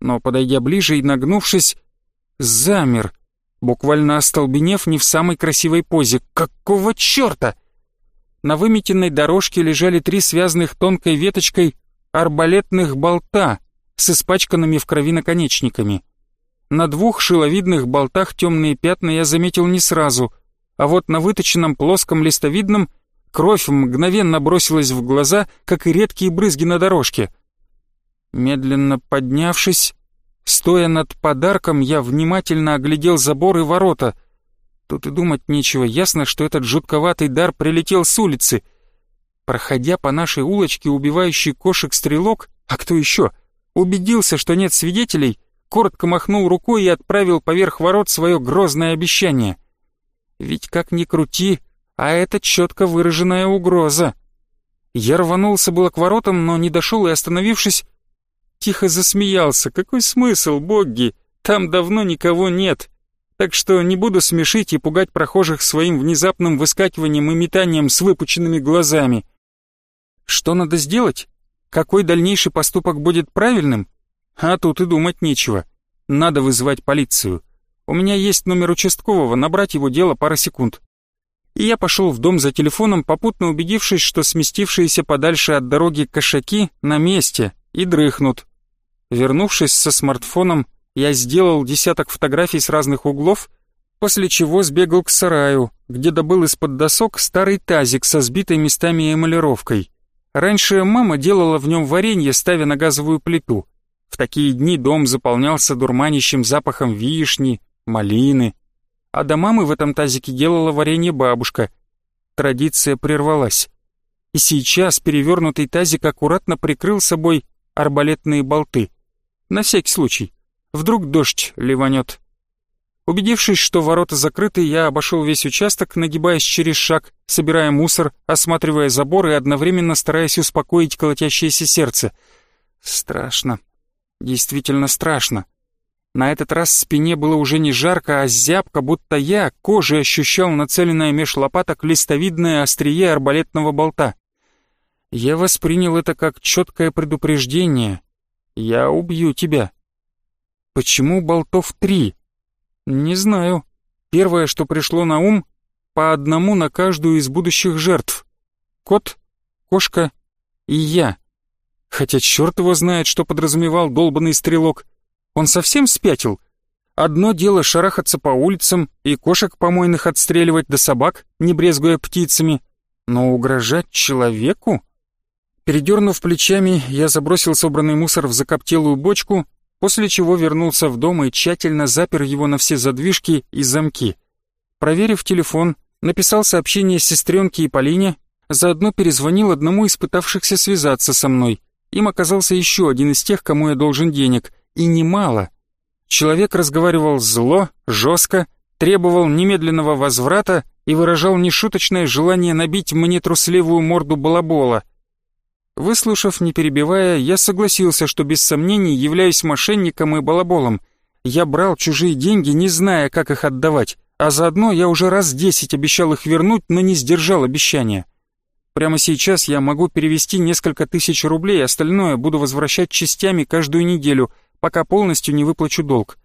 [SPEAKER 1] но, подойдя ближе и нагнувшись, замер, буквально остолбенев не в самой красивой позе. Какого черта? На выметенной дорожке лежали три связанных тонкой веточкой арбалетных болта с испачканными в крови наконечниками. На двух шиловидных болтах темные пятна я заметил не сразу, а вот на выточенном плоском листовидном кровь мгновенно бросилась в глаза, как и редкие брызги на дорожке. Медленно поднявшись, стоя над подарком, я внимательно оглядел забор и ворота. Тут и думать нечего, ясно, что этот жутковатый дар прилетел с улицы. Проходя по нашей улочке, убивающий кошек стрелок, а кто еще, убедился, что нет свидетелей — коротко махнул рукой и отправил поверх ворот свое грозное обещание. Ведь как ни крути, а это четко выраженная угроза. Я рванулся было к воротам, но не дошел и, остановившись, тихо засмеялся. Какой смысл, боги? Там давно никого нет, так что не буду смешить и пугать прохожих своим внезапным выскакиванием и метанием с выпученными глазами. Что надо сделать? Какой дальнейший поступок будет правильным? А тут и думать нечего. Надо вызвать полицию. У меня есть номер участкового, набрать его дело пара секунд. И я пошел в дом за телефоном, попутно убедившись, что сместившиеся подальше от дороги кошаки на месте и дрыхнут. Вернувшись со смартфоном, я сделал десяток фотографий с разных углов, после чего сбегал к сараю, где добыл из-под досок старый тазик со сбитой местами эмалировкой. Раньше мама делала в нем варенье, ставя на газовую плиту. В такие дни дом заполнялся дурманящим запахом вишни, малины. А до мамы в этом тазике делала варенье бабушка. Традиция прервалась. И сейчас перевернутый тазик аккуратно прикрыл собой арбалетные болты. На всякий случай. Вдруг дождь ливанет. Убедившись, что ворота закрыты, я обошел весь участок, нагибаясь через шаг, собирая мусор, осматривая забор и одновременно стараясь успокоить колотящееся сердце. Страшно. Действительно страшно. На этот раз спине было уже не жарко, а зябко, будто я кожей ощущал нацеленное меж лопаток листовидное острие арбалетного болта. Я воспринял это как четкое предупреждение. «Я убью тебя». Почему болтов три? Не знаю. Первое, что пришло на ум, по одному на каждую из будущих жертв. Кот, кошка и я. Хотя черт его знает, что подразумевал долбанный стрелок. Он совсем спятил. Одно дело шарахаться по улицам и кошек помойных отстреливать до собак, не брезгуя птицами, но угрожать человеку? Передернув плечами, я забросил собранный мусор в закоптелую бочку после чего вернулся в дом и тщательно запер его на все задвижки и замки. Проверив телефон, написал сообщение сестренке и Полине, заодно перезвонил одному из пытавшихся связаться со мной. Им оказался еще один из тех, кому я должен денег, и немало. Человек разговаривал зло, жестко, требовал немедленного возврата и выражал нешуточное желание набить мне трусливую морду балабола — Выслушав, не перебивая, я согласился, что без сомнений являюсь мошенником и балаболом. Я брал чужие деньги, не зная, как их отдавать, а заодно я уже раз десять обещал их вернуть, но не сдержал обещания. Прямо сейчас я могу перевести несколько тысяч рублей, остальное буду возвращать частями каждую неделю, пока полностью не выплачу долг.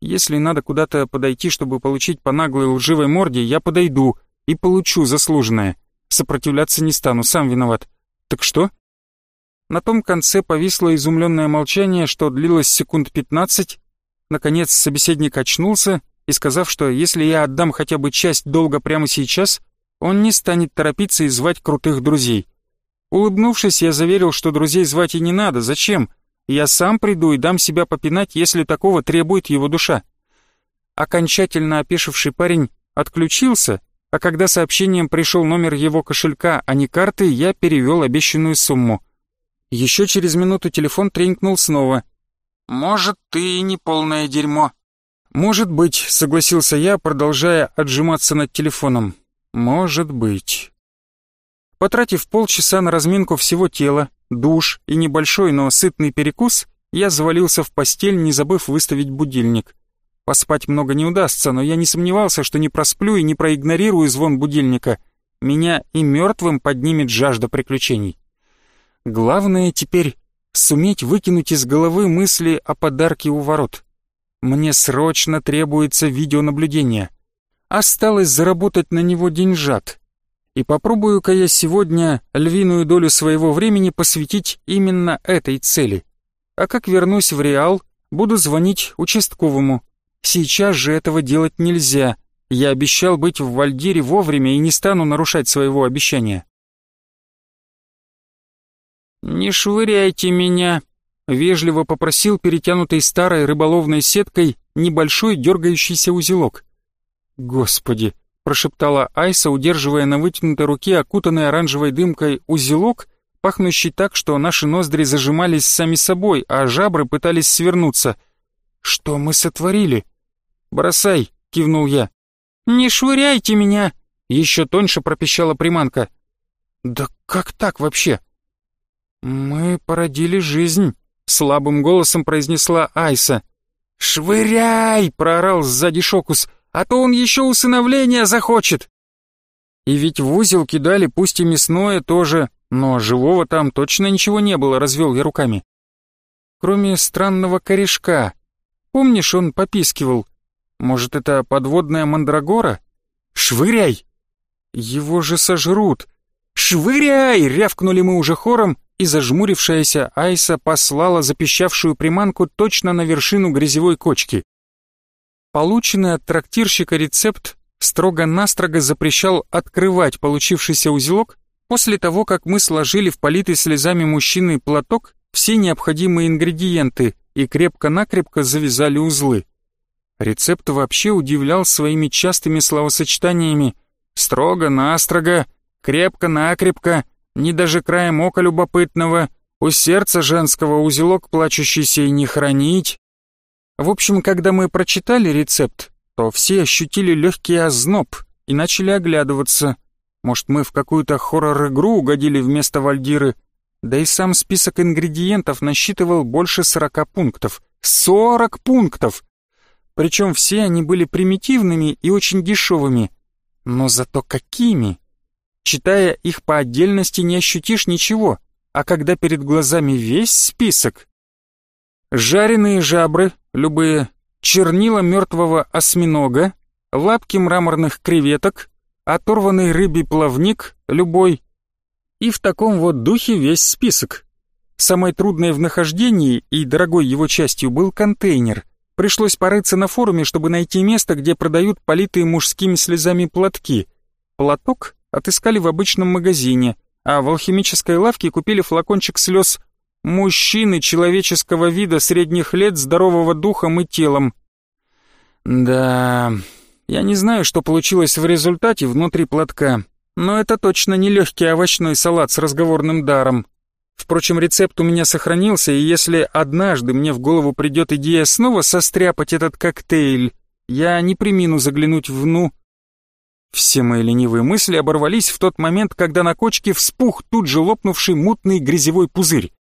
[SPEAKER 1] Если надо куда-то подойти, чтобы получить по наглой лживой морде, я подойду и получу заслуженное. Сопротивляться не стану, сам виноват. Так что? На том конце повисло изумленное молчание, что длилось секунд пятнадцать. Наконец собеседник очнулся и, сказав, что если я отдам хотя бы часть долга прямо сейчас, он не станет торопиться и звать крутых друзей. Улыбнувшись, я заверил, что друзей звать и не надо, зачем? Я сам приду и дам себя попинать, если такого требует его душа. Окончательно опешивший парень отключился, а когда сообщением пришел номер его кошелька, а не карты, я перевел обещанную сумму. Еще через минуту телефон тренькнул снова. «Может, ты и не полное дерьмо». «Может быть», — согласился я, продолжая отжиматься над телефоном. «Может быть». Потратив полчаса на разминку всего тела, душ и небольшой, но сытный перекус, я завалился в постель, не забыв выставить будильник. Поспать много не удастся, но я не сомневался, что не просплю и не проигнорирую звон будильника. Меня и мертвым поднимет жажда приключений. Главное теперь суметь выкинуть из головы мысли о подарке у ворот. Мне срочно требуется видеонаблюдение. Осталось заработать на него деньжат. И попробую-ка я сегодня львиную долю своего времени посвятить именно этой цели. А как вернусь в Реал, буду звонить участковому. Сейчас же этого делать нельзя. Я обещал быть в Вальдире вовремя и не стану нарушать своего обещания. «Не швыряйте меня», — вежливо попросил перетянутый старой рыболовной сеткой небольшой дергающийся узелок. «Господи!» — прошептала Айса, удерживая на вытянутой руке окутанный оранжевой дымкой узелок, пахнущий так, что наши ноздри зажимались сами собой, а жабры пытались свернуться. «Что мы сотворили?» «Бросай!» — кивнул я. «Не швыряйте меня!» — еще тоньше пропищала приманка. «Да как так вообще?» «Мы породили жизнь», — слабым голосом произнесла Айса.
[SPEAKER 3] «Швыряй!» — проорал сзади Шокус. «А то он еще усыновления захочет!» И ведь в узел кидали пусть и мясное тоже, но живого там точно ничего не было, развел я руками. Кроме странного корешка. Помнишь, он попискивал? Может, это подводная мандрагора? Швыряй! Его же сожрут! «Швыряй!» — рявкнули мы уже хором, и зажмурившаяся Айса послала запищавшую приманку точно на вершину грязевой кочки. Полученный от трактирщика рецепт строго-настрого запрещал открывать получившийся узелок после того, как мы сложили в политый слезами мужчины платок все необходимые ингредиенты и крепко-накрепко завязали узлы. Рецепт вообще удивлял своими частыми словосочетаниями «строго-настрого», «крепко-накрепко», «ни даже краем ока любопытного», «у сердца женского узелок плачущийся и не хранить». В общем, когда мы прочитали рецепт, то все ощутили легкий озноб и начали оглядываться. Может, мы в какую-то хоррор-игру угодили вместо Вальдиры? Да и сам список ингредиентов насчитывал больше сорока пунктов. Сорок пунктов! Причем все они были примитивными и очень дешевыми. Но зато какими! Читая их по отдельности, не ощутишь ничего, а когда перед глазами весь список... Жареные жабры, любые, чернила мертвого осьминога, лапки мраморных креветок, оторванный рыбий плавник, любой. И в таком вот духе весь список. Самой трудной в нахождении и дорогой его частью был контейнер. Пришлось порыться на форуме, чтобы найти место, где продают политые мужскими слезами платки. Платок отыскали в обычном магазине, а в алхимической лавке купили флакончик слез Мужчины человеческого вида средних лет, здорового духом и телом. Да, я не знаю, что получилось в результате внутри платка, но это точно не легкий овощной салат с разговорным даром. Впрочем, рецепт у меня сохранился, и если однажды мне в голову придет идея снова состряпать этот коктейль, я не примину заглянуть в ну. Все мои ленивые мысли оборвались в тот момент, когда на кочке вспух тут же лопнувший мутный грязевой пузырь.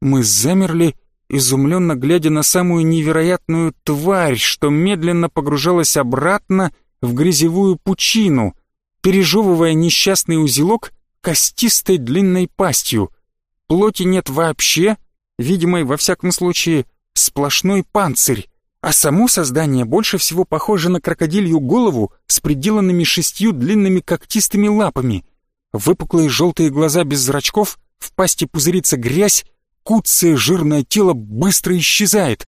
[SPEAKER 3] Мы замерли, изумленно глядя на самую невероятную тварь, что медленно погружалась обратно в грязевую пучину, пережевывая несчастный узелок костистой длинной пастью. Плоти нет вообще, видимой во всяком случае, сплошной панцирь, а само создание больше всего похоже на крокодилью голову с приделанными шестью длинными когтистыми лапами. Выпуклые желтые глаза без зрачков, в пасти пузырится грязь, куцее жирное тело быстро исчезает.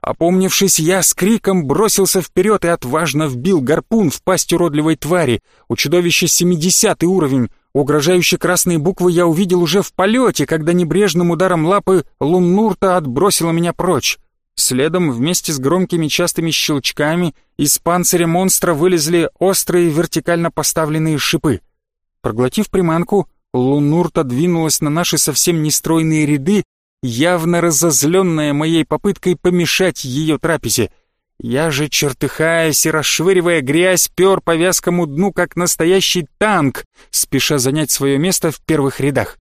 [SPEAKER 3] Опомнившись, я с криком бросился вперед и отважно вбил гарпун в пасть уродливой твари. У чудовища семидесятый уровень. Угрожающие красные буквы я увидел уже в полете, когда небрежным ударом лапы Луннурта отбросила меня прочь. Следом, вместе с громкими частыми щелчками, из панциря монстра вылезли острые вертикально поставленные шипы. Проглотив приманку, Лунурта двинулась на наши совсем нестройные ряды, явно разозленная моей попыткой помешать ее трапезе. Я же, чертыхаясь и расшвыривая грязь, пер по вязкому дну, как настоящий танк, спеша занять свое место в первых рядах.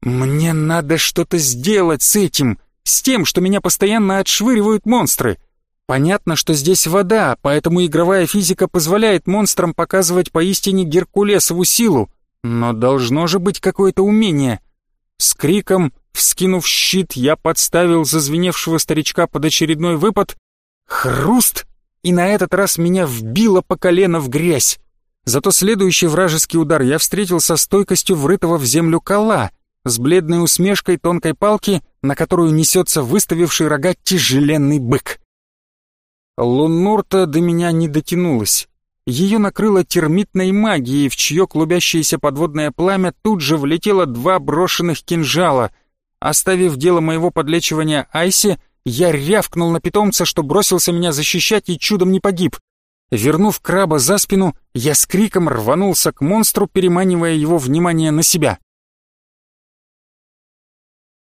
[SPEAKER 3] Мне надо что-то сделать с этим, с тем, что меня постоянно отшвыривают монстры. Понятно, что здесь вода, поэтому игровая физика позволяет монстрам показывать поистине геркулесову силу, но должно же быть какое-то умение. С криком Вскинув щит, я подставил зазвеневшего старичка под очередной выпад. Хруст! И на этот раз меня вбило по колено в грязь. Зато следующий вражеский удар я встретил со стойкостью врытого в землю кола, с бледной усмешкой тонкой палки, на которую несется выставивший рога тяжеленный бык. Луннурта до меня не дотянулась. Ее накрыло термитной магией, в чье клубящееся подводное пламя тут же влетело два брошенных кинжала — Оставив дело моего подлечивания Айсе, я рявкнул на питомца, что бросился меня защищать и чудом не погиб. Вернув краба за спину, я с криком рванулся к монстру, переманивая его внимание на себя.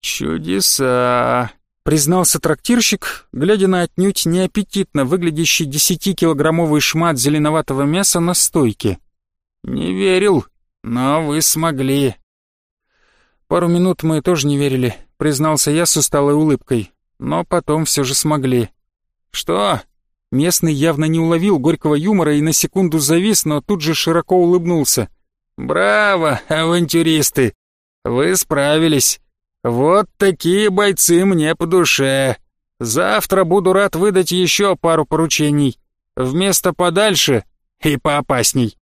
[SPEAKER 3] «Чудеса!» — признался трактирщик, глядя на отнюдь неаппетитно выглядящий десятикилограммовый шмат зеленоватого мяса на стойке. «Не верил, но вы смогли. Пару минут мы тоже не верили, признался я с усталой улыбкой, но потом все же смогли. «Что?»
[SPEAKER 1] Местный явно не уловил горького юмора и на секунду завис, но тут же широко улыбнулся.
[SPEAKER 3] «Браво, авантюристы! Вы справились. Вот такие бойцы мне по душе. Завтра буду рад выдать еще пару поручений. Вместо подальше и поопасней».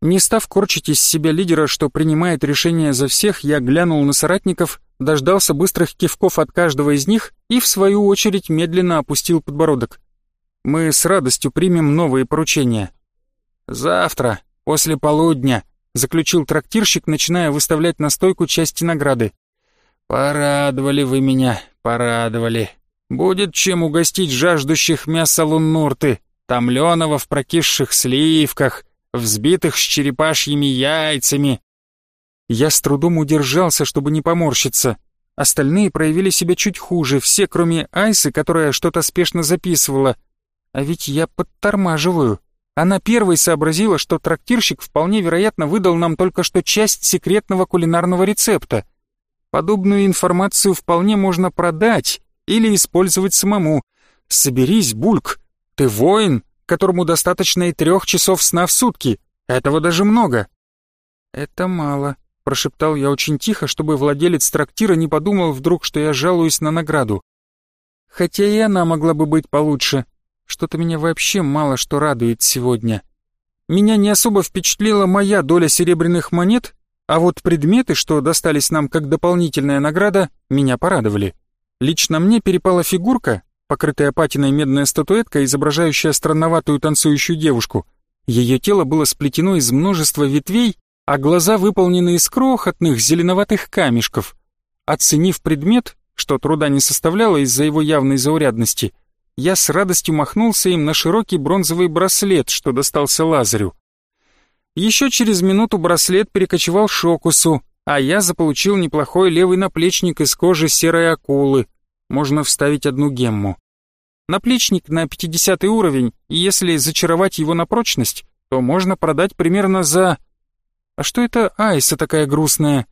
[SPEAKER 1] Не став корчить из себя лидера, что принимает решения за всех, я глянул на соратников, дождался быстрых кивков от каждого из них и, в свою очередь, медленно опустил подбородок. Мы с радостью примем новые поручения.
[SPEAKER 3] «Завтра, после полудня», — заключил трактирщик, начиная выставлять на стойку части награды. «Порадовали вы меня, порадовали. Будет чем угостить жаждущих мяса луннурты, томленого в прокисших сливках, взбитых с черепашьими яйцами,
[SPEAKER 1] я с трудом удержался, чтобы не поморщиться. Остальные проявили себя чуть хуже, все, кроме Айсы, которая что-то спешно записывала. А ведь я подтормаживаю. Она первой сообразила, что трактирщик вполне вероятно выдал нам только что часть секретного кулинарного рецепта. Подобную информацию вполне можно продать или использовать самому. Соберись, Бульк, ты воин, которому достаточно и трех часов сна в сутки. Этого даже много. Это мало, Прошептал я очень тихо, чтобы владелец трактира не подумал вдруг, что я жалуюсь на награду. Хотя и она могла бы быть получше. Что-то меня вообще мало что радует сегодня. Меня не особо впечатлила моя доля серебряных монет, а вот предметы, что достались нам как дополнительная награда, меня порадовали. Лично мне перепала фигурка, покрытая патиной медная статуэтка, изображающая странноватую танцующую девушку. Ее тело было сплетено из множества ветвей, а глаза выполнены из крохотных зеленоватых камешков. Оценив предмет, что труда не составляло из-за его явной заурядности, я с радостью махнулся им на широкий бронзовый браслет, что достался Лазарю. Еще через минуту браслет перекочевал Шокусу, а я заполучил неплохой левый наплечник из кожи серой акулы. Можно вставить одну гемму. Наплечник на 50 уровень, и если зачаровать его на прочность, то можно продать примерно за а что это Айса такая грустная?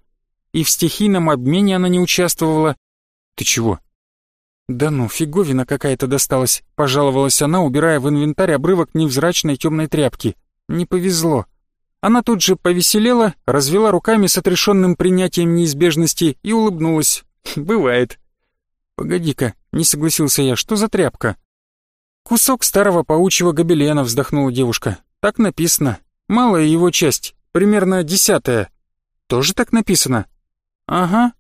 [SPEAKER 1] И в стихийном обмене она не участвовала. Ты чего? Да ну, фиговина какая-то досталась, пожаловалась она, убирая в инвентарь обрывок невзрачной темной тряпки. Не повезло. Она тут же повеселела, развела руками с отрешенным принятием неизбежности и улыбнулась. Бывает. Погоди-ка, не согласился я, что за тряпка? Кусок старого паучьего гобелена, вздохнула девушка. Так написано. Малая его часть. Примерно десятая. Тоже так написано? Ага.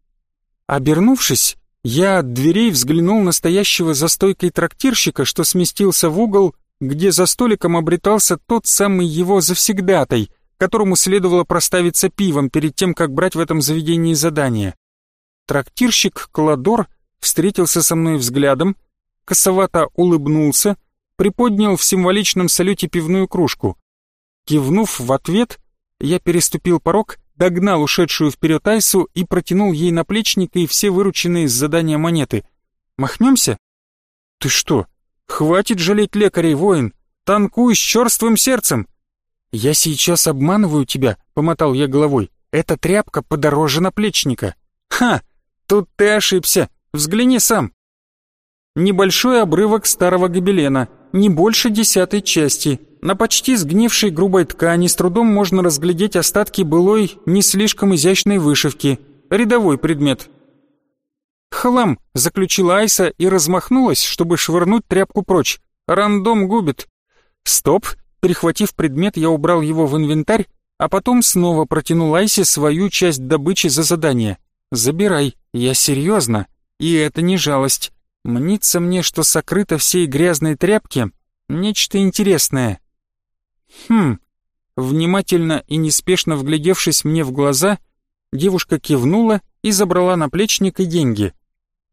[SPEAKER 1] Обернувшись, я от дверей взглянул на стоящего за стойкой трактирщика, что сместился в угол, где за столиком обретался тот самый его завсегдатай, которому следовало проставиться пивом перед тем, как брать в этом заведении задание. Трактирщик Кладор встретился со мной взглядом, косовато улыбнулся, приподнял в символичном салюте пивную кружку. Кивнув в ответ, я переступил порог, догнал ушедшую вперед Айсу и протянул ей наплечник и все вырученные с задания монеты. «Махнемся?» «Ты что? Хватит жалеть лекарей, воин! Танкуй с черствым сердцем!» «Я сейчас обманываю тебя», — помотал я головой. «Эта тряпка подороже наплечника». «Ха! Тут ты ошибся. Взгляни сам». Небольшой обрывок старого гобелена, не больше десятой части, на почти сгнившей грубой ткани с трудом можно разглядеть остатки былой, не слишком изящной вышивки. Рядовой предмет. «Хлам!» — заключила Айса и размахнулась, чтобы швырнуть тряпку прочь. «Рандом губит!» «Стоп!» Перехватив предмет, я убрал его в инвентарь, а потом снова протянул Айсе свою часть добычи за задание. «Забирай, я серьезно, и это не жалость. Мнится мне, что сокрыто всей грязной тряпке нечто интересное. «Хм...» Внимательно и неспешно вглядевшись мне в глаза, девушка кивнула и забрала наплечник и деньги.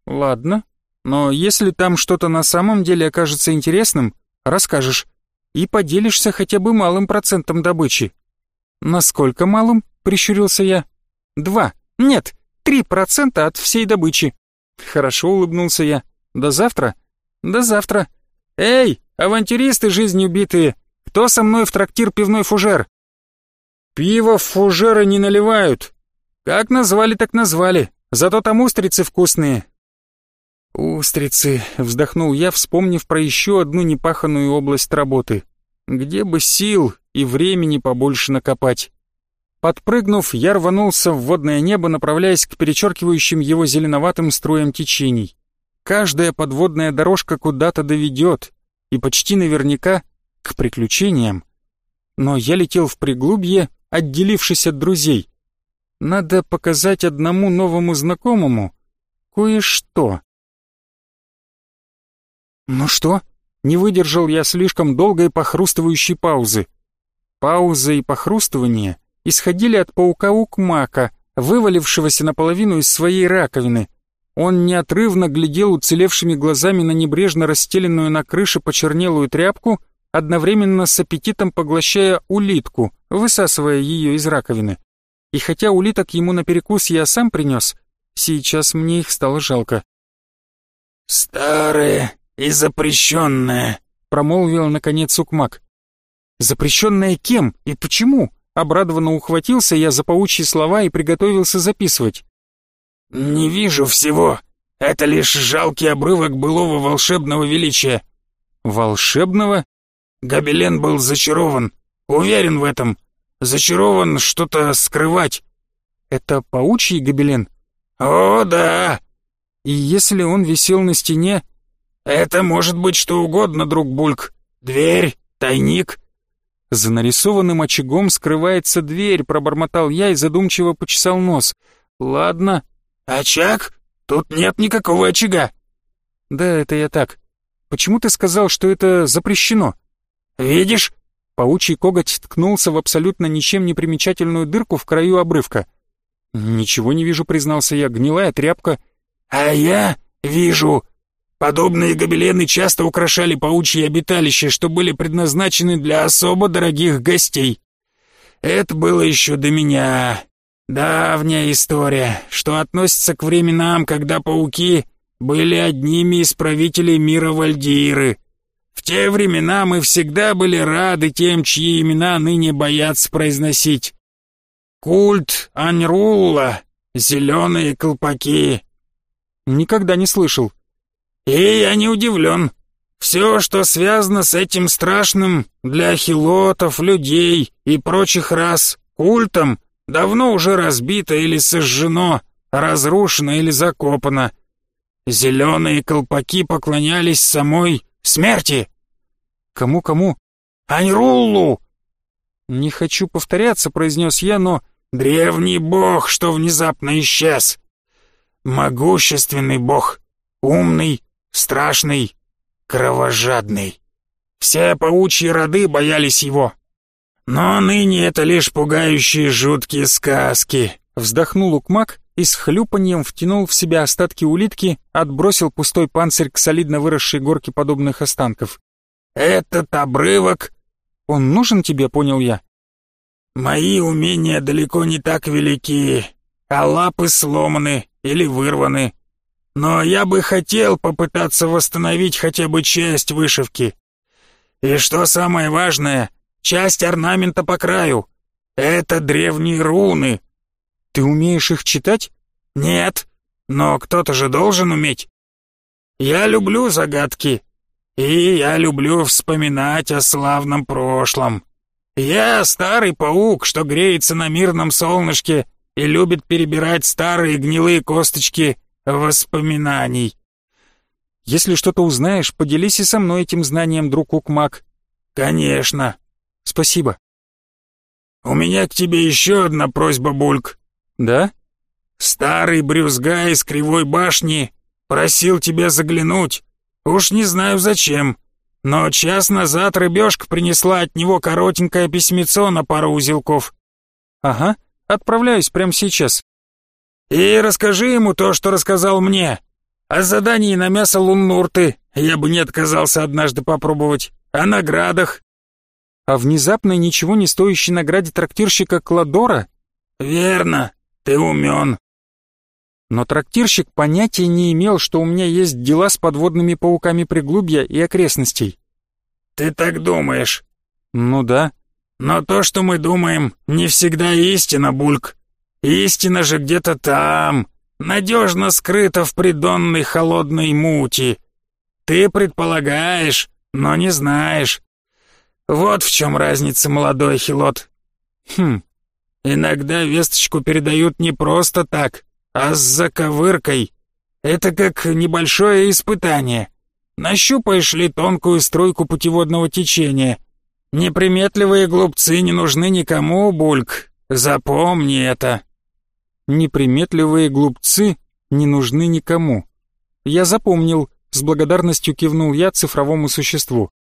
[SPEAKER 1] «Ладно, но если там что-то на самом деле окажется интересным, расскажешь. И поделишься хотя бы малым процентом добычи». «Насколько малым?» — прищурился я. «Два. Нет, три процента от всей добычи». «Хорошо», — улыбнулся я. «До завтра?» «До завтра». «Эй, авантюристы жизнью убитые, кто со мной в трактир пивной фужер?» «Пиво в фужеры не наливают. Как назвали, так назвали. Зато там устрицы вкусные. «Устрицы», — вздохнул я, вспомнив про еще одну непаханную область работы. «Где бы сил и времени побольше накопать». Подпрыгнув, я рванулся в водное небо, направляясь к перечеркивающим его зеленоватым струям течений. Каждая подводная дорожка куда-то доведет, и почти наверняка к приключениям. Но я летел в приглубье, отделившись от друзей. Надо показать одному новому знакомому кое-что. «Ну что?» — не выдержал я слишком долгой похрустывающей паузы. Пауза и похрустывание исходили от паука Укмака, вывалившегося наполовину из своей раковины. Он неотрывно глядел уцелевшими глазами на небрежно расстеленную на крыше почернелую тряпку, одновременно с аппетитом поглощая улитку, высасывая ее из раковины. И хотя улиток ему на перекус я сам принес, сейчас мне их стало жалко.
[SPEAKER 2] «Старые и запрещенное», — промолвил наконец Укмак.
[SPEAKER 1] «Запрещенное кем и почему?» Обрадованно ухватился я за паучьи слова и приготовился записывать.
[SPEAKER 2] «Не вижу всего. Это лишь жалкий обрывок былого волшебного величия».
[SPEAKER 1] «Волшебного?»
[SPEAKER 2] Гобелен был зачарован. Уверен в этом. Зачарован что-то скрывать».
[SPEAKER 1] «Это паучий гобелен?»
[SPEAKER 2] «О, да!»
[SPEAKER 1] «И если он висел на стене,
[SPEAKER 2] «Это может быть что угодно, друг Бульк. Дверь, тайник».
[SPEAKER 1] «За нарисованным очагом скрывается дверь», — пробормотал я и задумчиво почесал нос. «Ладно».
[SPEAKER 2] «Очаг? Тут нет никакого очага».
[SPEAKER 1] «Да, это я так. Почему ты сказал, что это запрещено?»
[SPEAKER 2] «Видишь?»
[SPEAKER 1] Паучий коготь ткнулся в абсолютно ничем не примечательную дырку в краю обрывка. «Ничего не вижу», — признался я, — «гнилая тряпка».
[SPEAKER 2] «А я вижу», Подобные гобелены часто украшали паучьи обиталища, что были предназначены для особо дорогих гостей. Это было еще до меня. Давняя история, что относится к временам, когда пауки были одними из правителей мира Вальдиры. В те времена мы всегда были рады тем, чьи имена ныне боятся произносить. Культ Аньрулла, зеленые колпаки.
[SPEAKER 1] Никогда не слышал.
[SPEAKER 2] И я не удивлен. Все, что связано с этим страшным для хилотов, людей и прочих рас культом, давно уже разбито или сожжено, разрушено или закопано. Зеленые колпаки поклонялись самой смерти.
[SPEAKER 1] Кому-кому?
[SPEAKER 2] Аньруллу!
[SPEAKER 1] Не хочу повторяться, произнес я, но...
[SPEAKER 2] Древний бог, что внезапно исчез. Могущественный бог, умный, страшный, кровожадный. Все паучьи роды боялись его. Но ныне это лишь пугающие жуткие сказки.
[SPEAKER 1] Вздохнул Укмак и с хлюпаньем втянул в себя остатки улитки, отбросил пустой панцирь к солидно выросшей горке подобных останков.
[SPEAKER 2] «Этот обрывок...»
[SPEAKER 1] «Он нужен тебе?» — понял я.
[SPEAKER 2] «Мои умения далеко не так велики, а лапы сломаны или вырваны но я бы хотел попытаться восстановить хотя бы часть вышивки. И что самое важное, часть орнамента по краю. Это древние руны.
[SPEAKER 1] Ты умеешь их читать?
[SPEAKER 2] Нет, но кто-то же должен уметь. Я люблю загадки, и я люблю вспоминать о славном прошлом. Я старый паук, что греется на мирном солнышке и любит перебирать старые гнилые косточки воспоминаний.
[SPEAKER 1] Если что-то узнаешь, поделись и со мной этим знанием, друг Укмак.
[SPEAKER 2] Конечно.
[SPEAKER 1] Спасибо.
[SPEAKER 2] У меня к тебе еще одна просьба, Бульк.
[SPEAKER 1] Да?
[SPEAKER 2] Старый брюзга из Кривой башни просил тебя заглянуть. Уж не знаю зачем. Но час назад рыбешка принесла от него коротенькое письмецо на пару узелков.
[SPEAKER 1] Ага, отправляюсь прямо сейчас.
[SPEAKER 2] И расскажи ему то, что рассказал мне. О задании на мясо луннурты я бы не отказался однажды попробовать. О наградах.
[SPEAKER 1] О внезапной ничего не стоящей награде трактирщика Кладора?
[SPEAKER 2] Верно, ты умен.
[SPEAKER 1] Но трактирщик понятия не имел, что у меня есть дела с подводными пауками приглубья и окрестностей.
[SPEAKER 2] Ты так думаешь?
[SPEAKER 1] Ну да.
[SPEAKER 2] Но то, что мы думаем, не всегда истина, Бульк. Истина же где-то там, надежно скрыто в придонной холодной мути. Ты предполагаешь, но не знаешь. Вот в чем разница, молодой Хилот. Хм, иногда весточку передают не просто так, а с заковыркой. Это как небольшое испытание. Нащупаешь ли тонкую струйку путеводного течения. Неприметливые глупцы не нужны никому, Бульк. Запомни это.
[SPEAKER 1] Неприметливые глупцы не нужны никому. Я запомнил, с благодарностью кивнул я цифровому существу.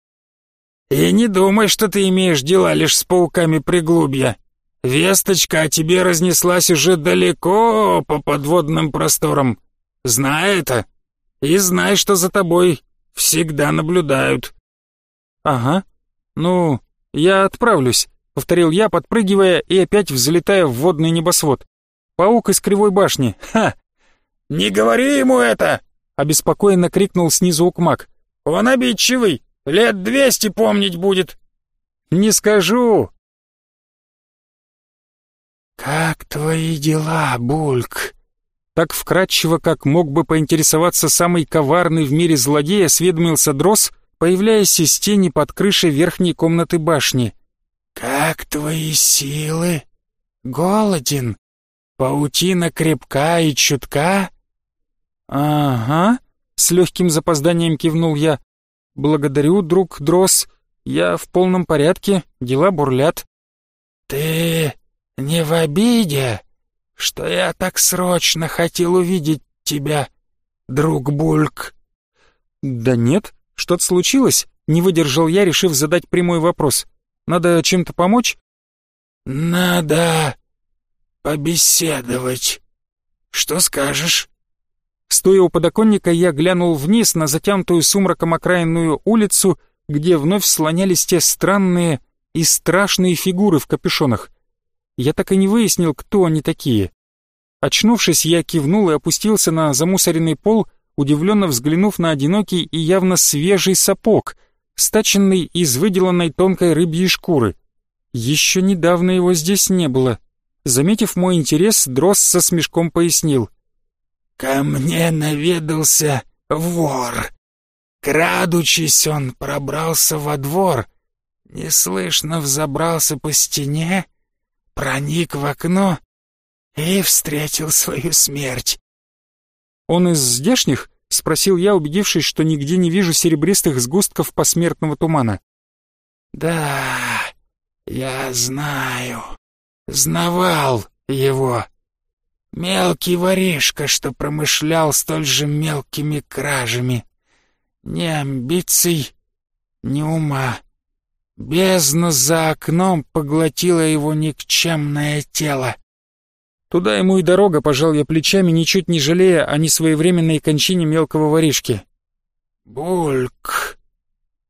[SPEAKER 2] И не думай, что ты имеешь дела лишь с пауками приглубья. Весточка о тебе разнеслась уже далеко по подводным просторам. Знай это. И знай, что за тобой всегда наблюдают.
[SPEAKER 1] Ага. Ну, я отправлюсь, повторил я, подпрыгивая и опять взлетая в водный небосвод. Паук из кривой башни. Ха.
[SPEAKER 2] Не говори ему это,
[SPEAKER 1] обеспокоенно крикнул снизу Укмак.
[SPEAKER 2] Он обидчивый. Лет двести помнить будет.
[SPEAKER 1] Не скажу.
[SPEAKER 3] Как твои дела, Бульк?
[SPEAKER 1] Так вкрадчиво, как мог бы поинтересоваться самый коварный в мире злодей, осведомился Дрос, появляясь из тени под крышей верхней комнаты башни.
[SPEAKER 3] «Как твои силы? Голоден? Паутина крепка и чутка?»
[SPEAKER 1] «Ага», — с легким запозданием кивнул я. «Благодарю, друг Дрос. Я в полном порядке, дела бурлят».
[SPEAKER 3] «Ты не в обиде, что я так срочно хотел увидеть тебя, друг Бульк?»
[SPEAKER 1] «Да нет, что-то случилось?» — не выдержал я, решив задать прямой вопрос. «Надо чем-то помочь?»
[SPEAKER 3] «Надо побеседовать. Что скажешь?»
[SPEAKER 1] Стоя у подоконника, я глянул вниз на затянутую сумраком окраинную улицу, где вновь слонялись те странные и страшные фигуры в капюшонах. Я так и не выяснил, кто они такие. Очнувшись, я кивнул и опустился на замусоренный пол, удивленно взглянув на одинокий и явно свежий сапог, стаченный из выделанной тонкой рыбьей шкуры. Еще недавно его здесь не было. Заметив мой интерес, Дросс со смешком пояснил.
[SPEAKER 3] Ко мне наведался вор. Крадучись, он пробрался во двор, неслышно взобрался по стене, проник в окно и встретил свою смерть.
[SPEAKER 1] «Он из здешних?» — спросил я, убедившись, что нигде не вижу серебристых сгустков посмертного тумана.
[SPEAKER 3] «Да, я знаю. Знавал его. Мелкий воришка, что промышлял столь же мелкими кражами. Ни амбиций, ни ума. Бездна за окном поглотила его никчемное тело.
[SPEAKER 1] Туда ему и дорога, пожал я плечами, ничуть не жалея о несвоевременной кончине мелкого воришки.
[SPEAKER 3] «Бульк!»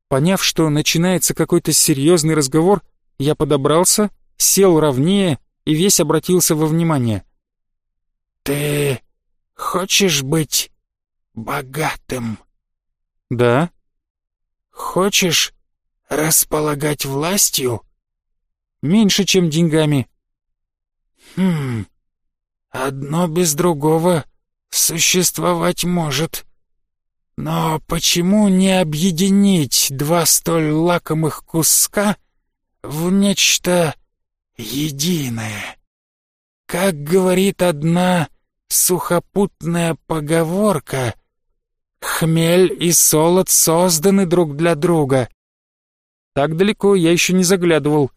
[SPEAKER 1] Поняв, что начинается какой-то серьезный разговор, я подобрался, сел ровнее и весь обратился во внимание.
[SPEAKER 3] «Ты хочешь быть богатым?»
[SPEAKER 1] «Да».
[SPEAKER 3] «Хочешь располагать властью?»
[SPEAKER 1] «Меньше, чем деньгами».
[SPEAKER 3] «Хм, одно без другого существовать может. Но почему не объединить два столь лакомых куска в нечто единое?» Как говорит одна сухопутная поговорка, хмель и солод созданы друг для друга.
[SPEAKER 1] Так далеко я еще не заглядывал.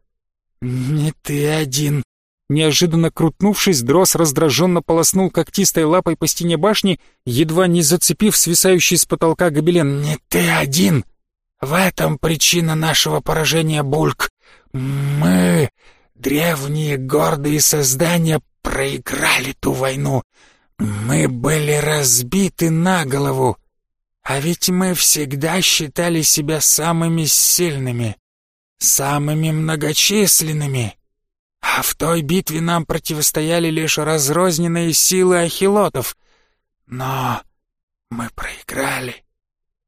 [SPEAKER 3] Не ты один.
[SPEAKER 1] Неожиданно крутнувшись, Дрос раздраженно полоснул когтистой лапой по стене башни, едва не зацепив свисающий с потолка гобелен.
[SPEAKER 3] «Не ты один! В этом причина нашего поражения, Бульк! Мы, древние гордые создания, проиграли ту войну. Мы были разбиты на голову. А ведь мы всегда считали себя самыми сильными, самыми многочисленными. А в той битве нам противостояли лишь разрозненные силы ахилотов. Но мы проиграли.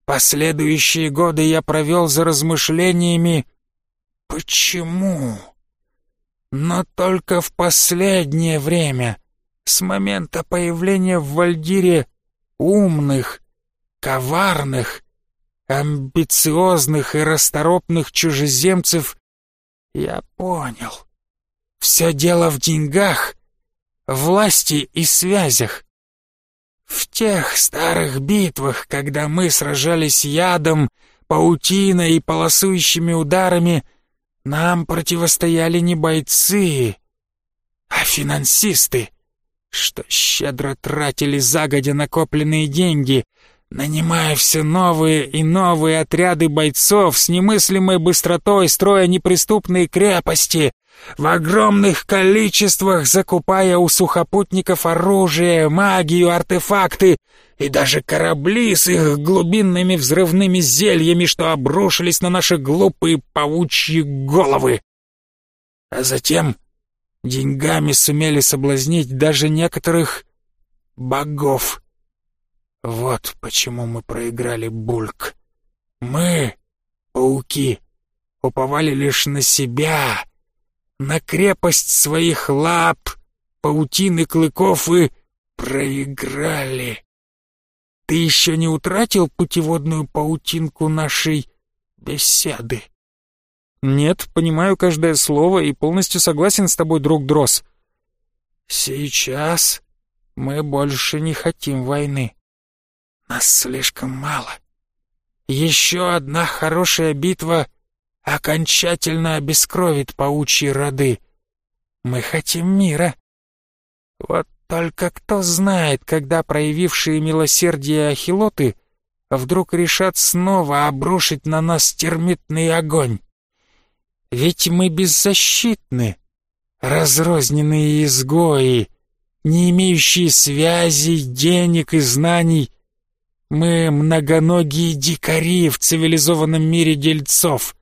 [SPEAKER 3] Последующие годы я провел за размышлениями «Почему?» Но только в последнее время с момента появления в Вальдире умных, коварных, амбициозных и расторопных чужеземцев, я понял. Все дело в деньгах, власти и связях. В тех старых битвах, когда мы сражались ядом, паутиной и полосующими ударами, нам противостояли не бойцы, а финансисты, что щедро тратили загодя накопленные деньги, нанимая все новые и новые отряды бойцов с немыслимой быстротой, строя неприступные крепости, в огромных количествах закупая у сухопутников оружие, магию, артефакты и даже корабли с их глубинными взрывными зельями, что обрушились на наши глупые паучьи головы. А затем деньгами сумели соблазнить даже некоторых богов. Вот почему мы проиграли Бульк. Мы, пауки, уповали лишь на себя, на крепость своих лап, паутины клыков и проиграли. Ты еще не утратил путеводную паутинку нашей беседы? Нет, понимаю каждое слово и полностью согласен с тобой, друг Дрос. Сейчас мы больше не хотим войны. Нас слишком мало. Еще одна хорошая битва окончательно обескровит паучьи роды. Мы хотим мира. Вот только кто знает, когда проявившие милосердие ахилоты вдруг решат снова обрушить на нас термитный огонь. Ведь мы беззащитны, разрозненные изгои, не имеющие связей, денег и знаний. Мы многоногие дикари в цивилизованном мире дельцов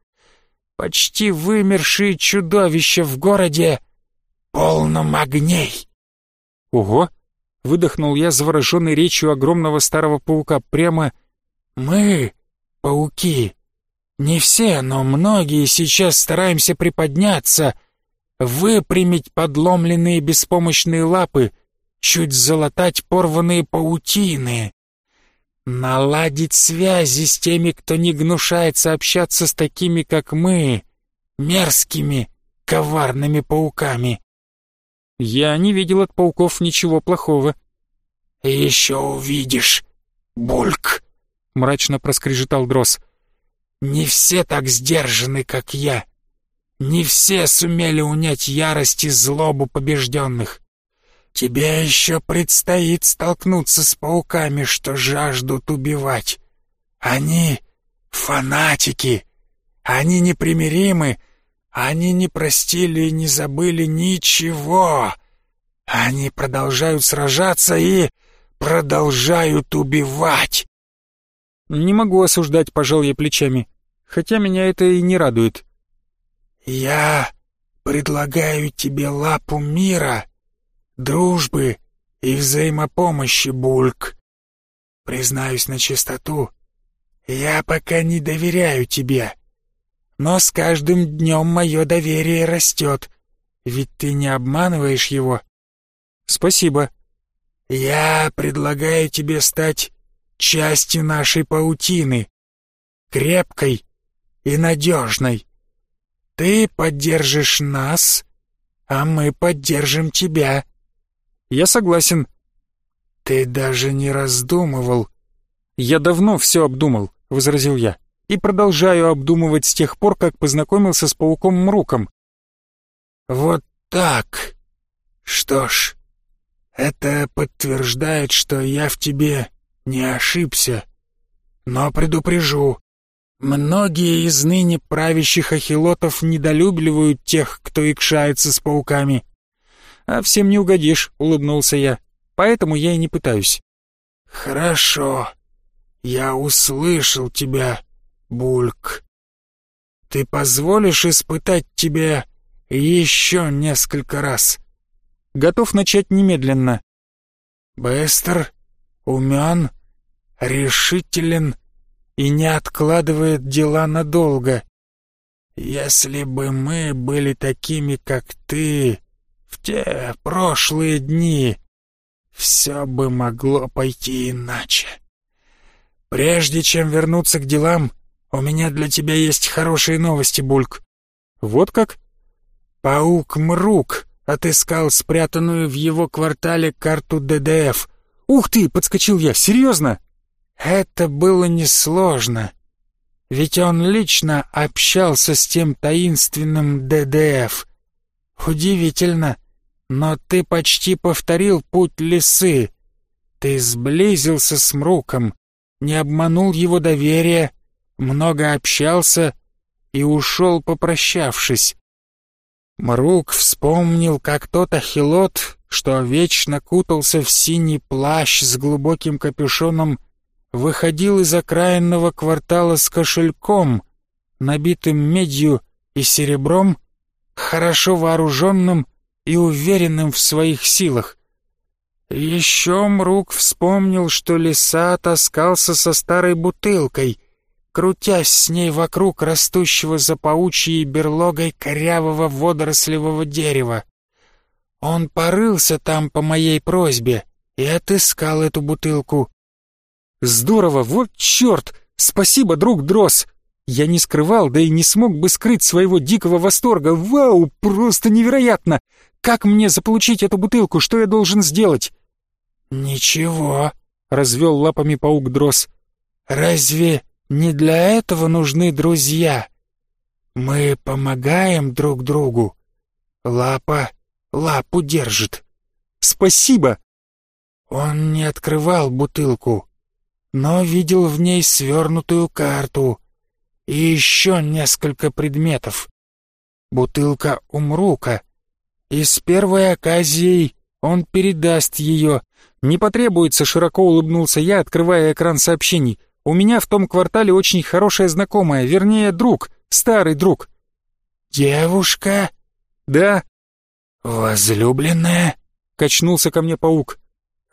[SPEAKER 3] почти вымершие чудовища в городе, полном огней. Ого! Выдохнул я, завороженный речью огромного старого паука, прямо «Мы, пауки, не все, но многие сейчас стараемся приподняться, выпрямить подломленные беспомощные лапы, чуть залатать порванные паутины, наладить связи с теми, кто не гнушается общаться с такими, как мы, мерзкими, коварными пауками. Я не видел от пауков ничего плохого. «Еще увидишь, Бульк!» — мрачно проскрежетал Дрос. «Не все так сдержаны, как я. Не все сумели унять ярость и злобу побежденных. Тебе еще предстоит столкнуться с пауками, что жаждут убивать. Они фанатики. Они непримиримы. Они не простили и не забыли ничего. Они продолжают сражаться и продолжают убивать. Не могу осуждать, пожал я плечами, хотя меня это и не радует. Я предлагаю тебе лапу мира дружбы и взаимопомощи, Бульк. Признаюсь на чистоту, я пока не доверяю тебе. Но с каждым днем мое доверие растет, ведь ты не обманываешь его. Спасибо. Я предлагаю тебе стать частью нашей паутины, крепкой и надежной. Ты поддержишь нас, а мы поддержим тебя. «Я согласен». «Ты даже не раздумывал». «Я давно все обдумал», — возразил я, «и продолжаю обдумывать с тех пор, как познакомился с пауком Мруком». «Вот так. Что ж, это подтверждает, что я в тебе не ошибся. Но предупрежу, многие из ныне правящих ахилотов недолюбливают тех, кто икшается с пауками. «А всем не угодишь», — улыбнулся я. «Поэтому я и не пытаюсь». «Хорошо. Я услышал тебя, Бульк. Ты позволишь испытать тебя еще несколько раз?» «Готов начать немедленно». «Быстр, умен, решителен и не откладывает дела надолго. Если бы мы были такими, как ты, в те прошлые дни,
[SPEAKER 2] все бы могло пойти иначе. Прежде чем вернуться к делам, у меня для тебя есть хорошие новости, Бульк.
[SPEAKER 3] Вот как?
[SPEAKER 2] Паук Мрук отыскал спрятанную в его квартале карту ДДФ.
[SPEAKER 3] Ух ты, подскочил я, серьезно?
[SPEAKER 2] Это было несложно. Ведь он лично общался с тем таинственным ДДФ. Удивительно, но ты почти повторил путь лисы. Ты сблизился с Мруком, не обманул его доверие, много общался и ушел, попрощавшись. Мрук вспомнил, как тот ахилот, что вечно кутался в синий плащ с глубоким капюшоном, выходил из окраинного квартала с кошельком, набитым медью и серебром, хорошо вооруженным и уверенным в своих силах. Еще Мрук вспомнил, что лиса таскался со старой бутылкой, крутясь с ней вокруг растущего за паучьей берлогой корявого водорослевого дерева. Он порылся там по моей просьбе и отыскал эту бутылку.
[SPEAKER 3] Здорово, вот черт! Спасибо, друг Дрос! Я не скрывал, да и не смог бы скрыть своего дикого восторга. Вау, просто невероятно! Как мне заполучить эту бутылку? Что я должен сделать?
[SPEAKER 2] Ничего, развел лапами паук Дрос. Разве не для этого нужны друзья? Мы помогаем друг другу. Лапа лапу держит.
[SPEAKER 3] Спасибо.
[SPEAKER 2] Он не открывал бутылку, но видел в ней свернутую карту и еще несколько предметов. Бутылка умрука, и с первой оказией он передаст ее.
[SPEAKER 3] Не потребуется, широко улыбнулся я, открывая экран сообщений. У меня в том квартале очень хорошая знакомая, вернее, друг, старый друг.
[SPEAKER 2] Девушка?
[SPEAKER 3] Да.
[SPEAKER 2] Возлюбленная?
[SPEAKER 3] Качнулся ко мне паук.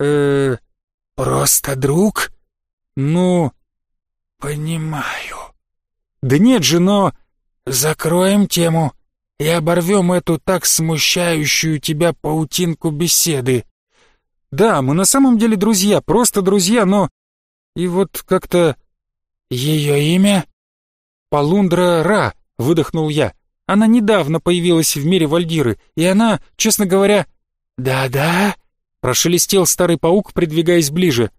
[SPEAKER 3] Э,
[SPEAKER 2] просто друг?
[SPEAKER 3] Ну,
[SPEAKER 2] понимаю.
[SPEAKER 3] Да нет же, но...
[SPEAKER 2] Закроем тему и оборвем эту так смущающую тебя паутинку беседы.
[SPEAKER 3] Да, мы на самом деле друзья, просто друзья, но... И вот как-то...
[SPEAKER 2] Ее имя?
[SPEAKER 3] Полундра Ра, выдохнул я. Она недавно появилась в мире Вальдиры, и она, честно говоря...
[SPEAKER 2] Да-да?
[SPEAKER 3] Прошелестел старый паук, придвигаясь ближе.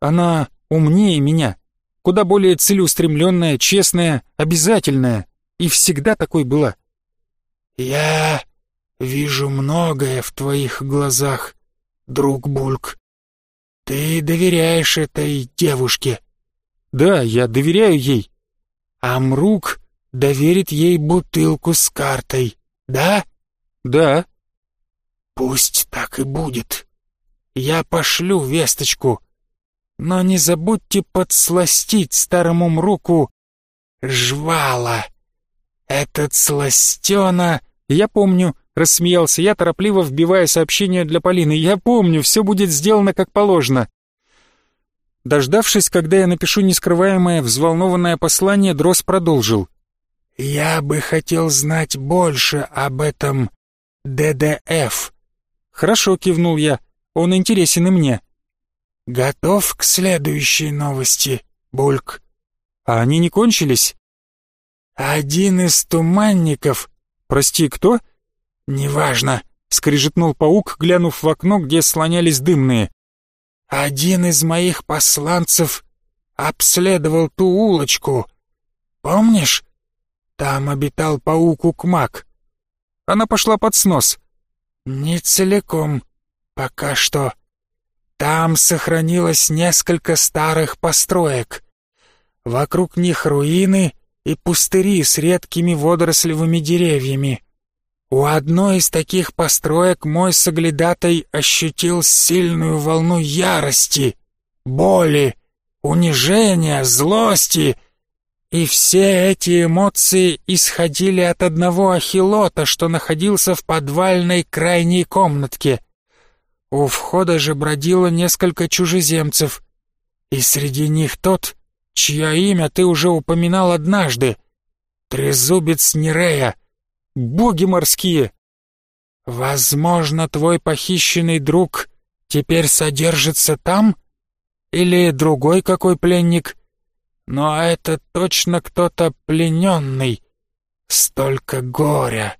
[SPEAKER 3] Она умнее меня, куда более целеустремленная, честная, обязательная, и всегда такой была.
[SPEAKER 2] «Я вижу многое в твоих глазах, друг Бульк. Ты доверяешь этой девушке?»
[SPEAKER 3] «Да, я доверяю ей».
[SPEAKER 2] «Амрук доверит ей бутылку с картой, да?»
[SPEAKER 3] «Да».
[SPEAKER 2] «Пусть так и будет. Я пошлю весточку, но не забудьте подсластить старому мруку жвала. Этот сластена...»
[SPEAKER 3] «Я помню», — рассмеялся я, торопливо вбивая сообщение для Полины. «Я помню, все будет сделано как положено». Дождавшись, когда я напишу нескрываемое, взволнованное послание, Дрос продолжил.
[SPEAKER 2] «Я бы хотел знать больше об этом ДДФ».
[SPEAKER 3] «Хорошо», — кивнул я. «Он интересен и мне».
[SPEAKER 2] «Готов к следующей новости, Бульк?»
[SPEAKER 3] «А они не кончились?»
[SPEAKER 2] «Один из туманников...»
[SPEAKER 3] «Прости, кто?»
[SPEAKER 2] «Неважно», —
[SPEAKER 3] скрижетнул паук, глянув в окно, где слонялись дымные.
[SPEAKER 2] «Один из моих посланцев обследовал ту улочку. Помнишь? Там обитал паук Укмак.
[SPEAKER 3] Она пошла под снос».
[SPEAKER 2] «Не целиком, пока что. Там сохранилось несколько старых построек. Вокруг них руины и пустыри с редкими водорослевыми деревьями. У одной из таких построек мой соглядатай ощутил сильную волну ярости, боли, унижения, злости, и все эти эмоции исходили от одного ахилота, что находился в подвальной крайней комнатке. У входа же бродило несколько чужеземцев, и среди них тот, чье имя ты уже упоминал однажды. Трезубец Нерея. Боги морские! Возможно, твой похищенный друг
[SPEAKER 3] теперь содержится там? Или другой какой пленник? Но это точно кто-то плененный. Столько горя,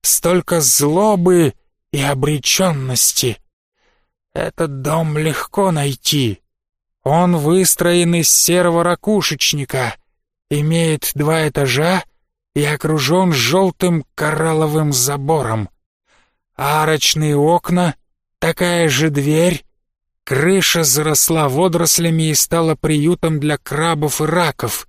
[SPEAKER 3] столько злобы и обреченности. Этот дом легко найти. Он выстроен из серого ракушечника, имеет два этажа и окружен желтым коралловым забором. Арочные окна, такая же дверь, крыша заросла водорослями и стала приютом для крабов и раков.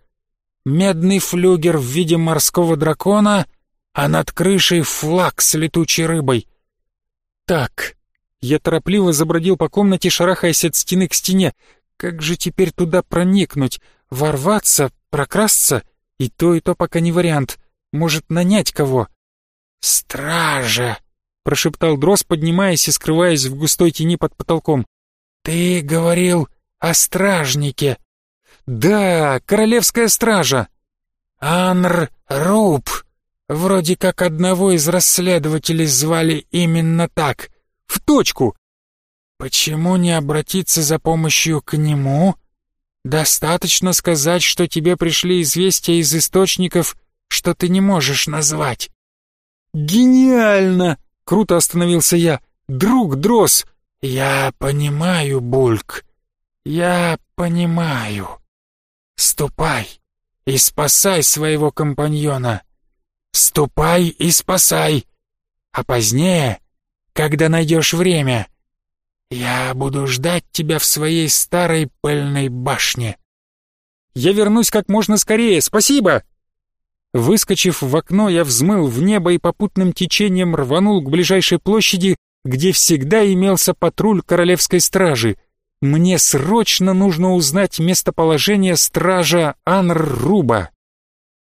[SPEAKER 3] Медный флюгер в виде морского дракона, а над крышей флаг с летучей рыбой. Так, я торопливо забродил по комнате, шарахаясь от стены к стене. Как же теперь туда проникнуть? Ворваться? Прокрасться? И то, и то пока не вариант. Может, нанять кого? «Стража!» — прошептал Дрос, поднимаясь и скрываясь в густой тени под потолком. «Ты говорил о стражнике». «Да, королевская стража». «Анр Руб. Вроде как одного из расследователей звали именно так. В точку. Почему не обратиться за помощью к нему? Достаточно сказать, что тебе пришли известия из источников, что ты не можешь назвать. Гениально! Круто остановился я. Друг Дрос, я понимаю, Бульк. Я понимаю. Ступай и спасай своего компаньона. Ступай и спасай. А позднее, когда найдешь время, я буду ждать тебя в своей старой пыльной башне. Я вернусь как можно скорее, спасибо!» Выскочив в окно, я взмыл в небо и попутным течением рванул к ближайшей площади, где всегда имелся патруль королевской стражи. Мне срочно нужно узнать местоположение стража Анр-Руба.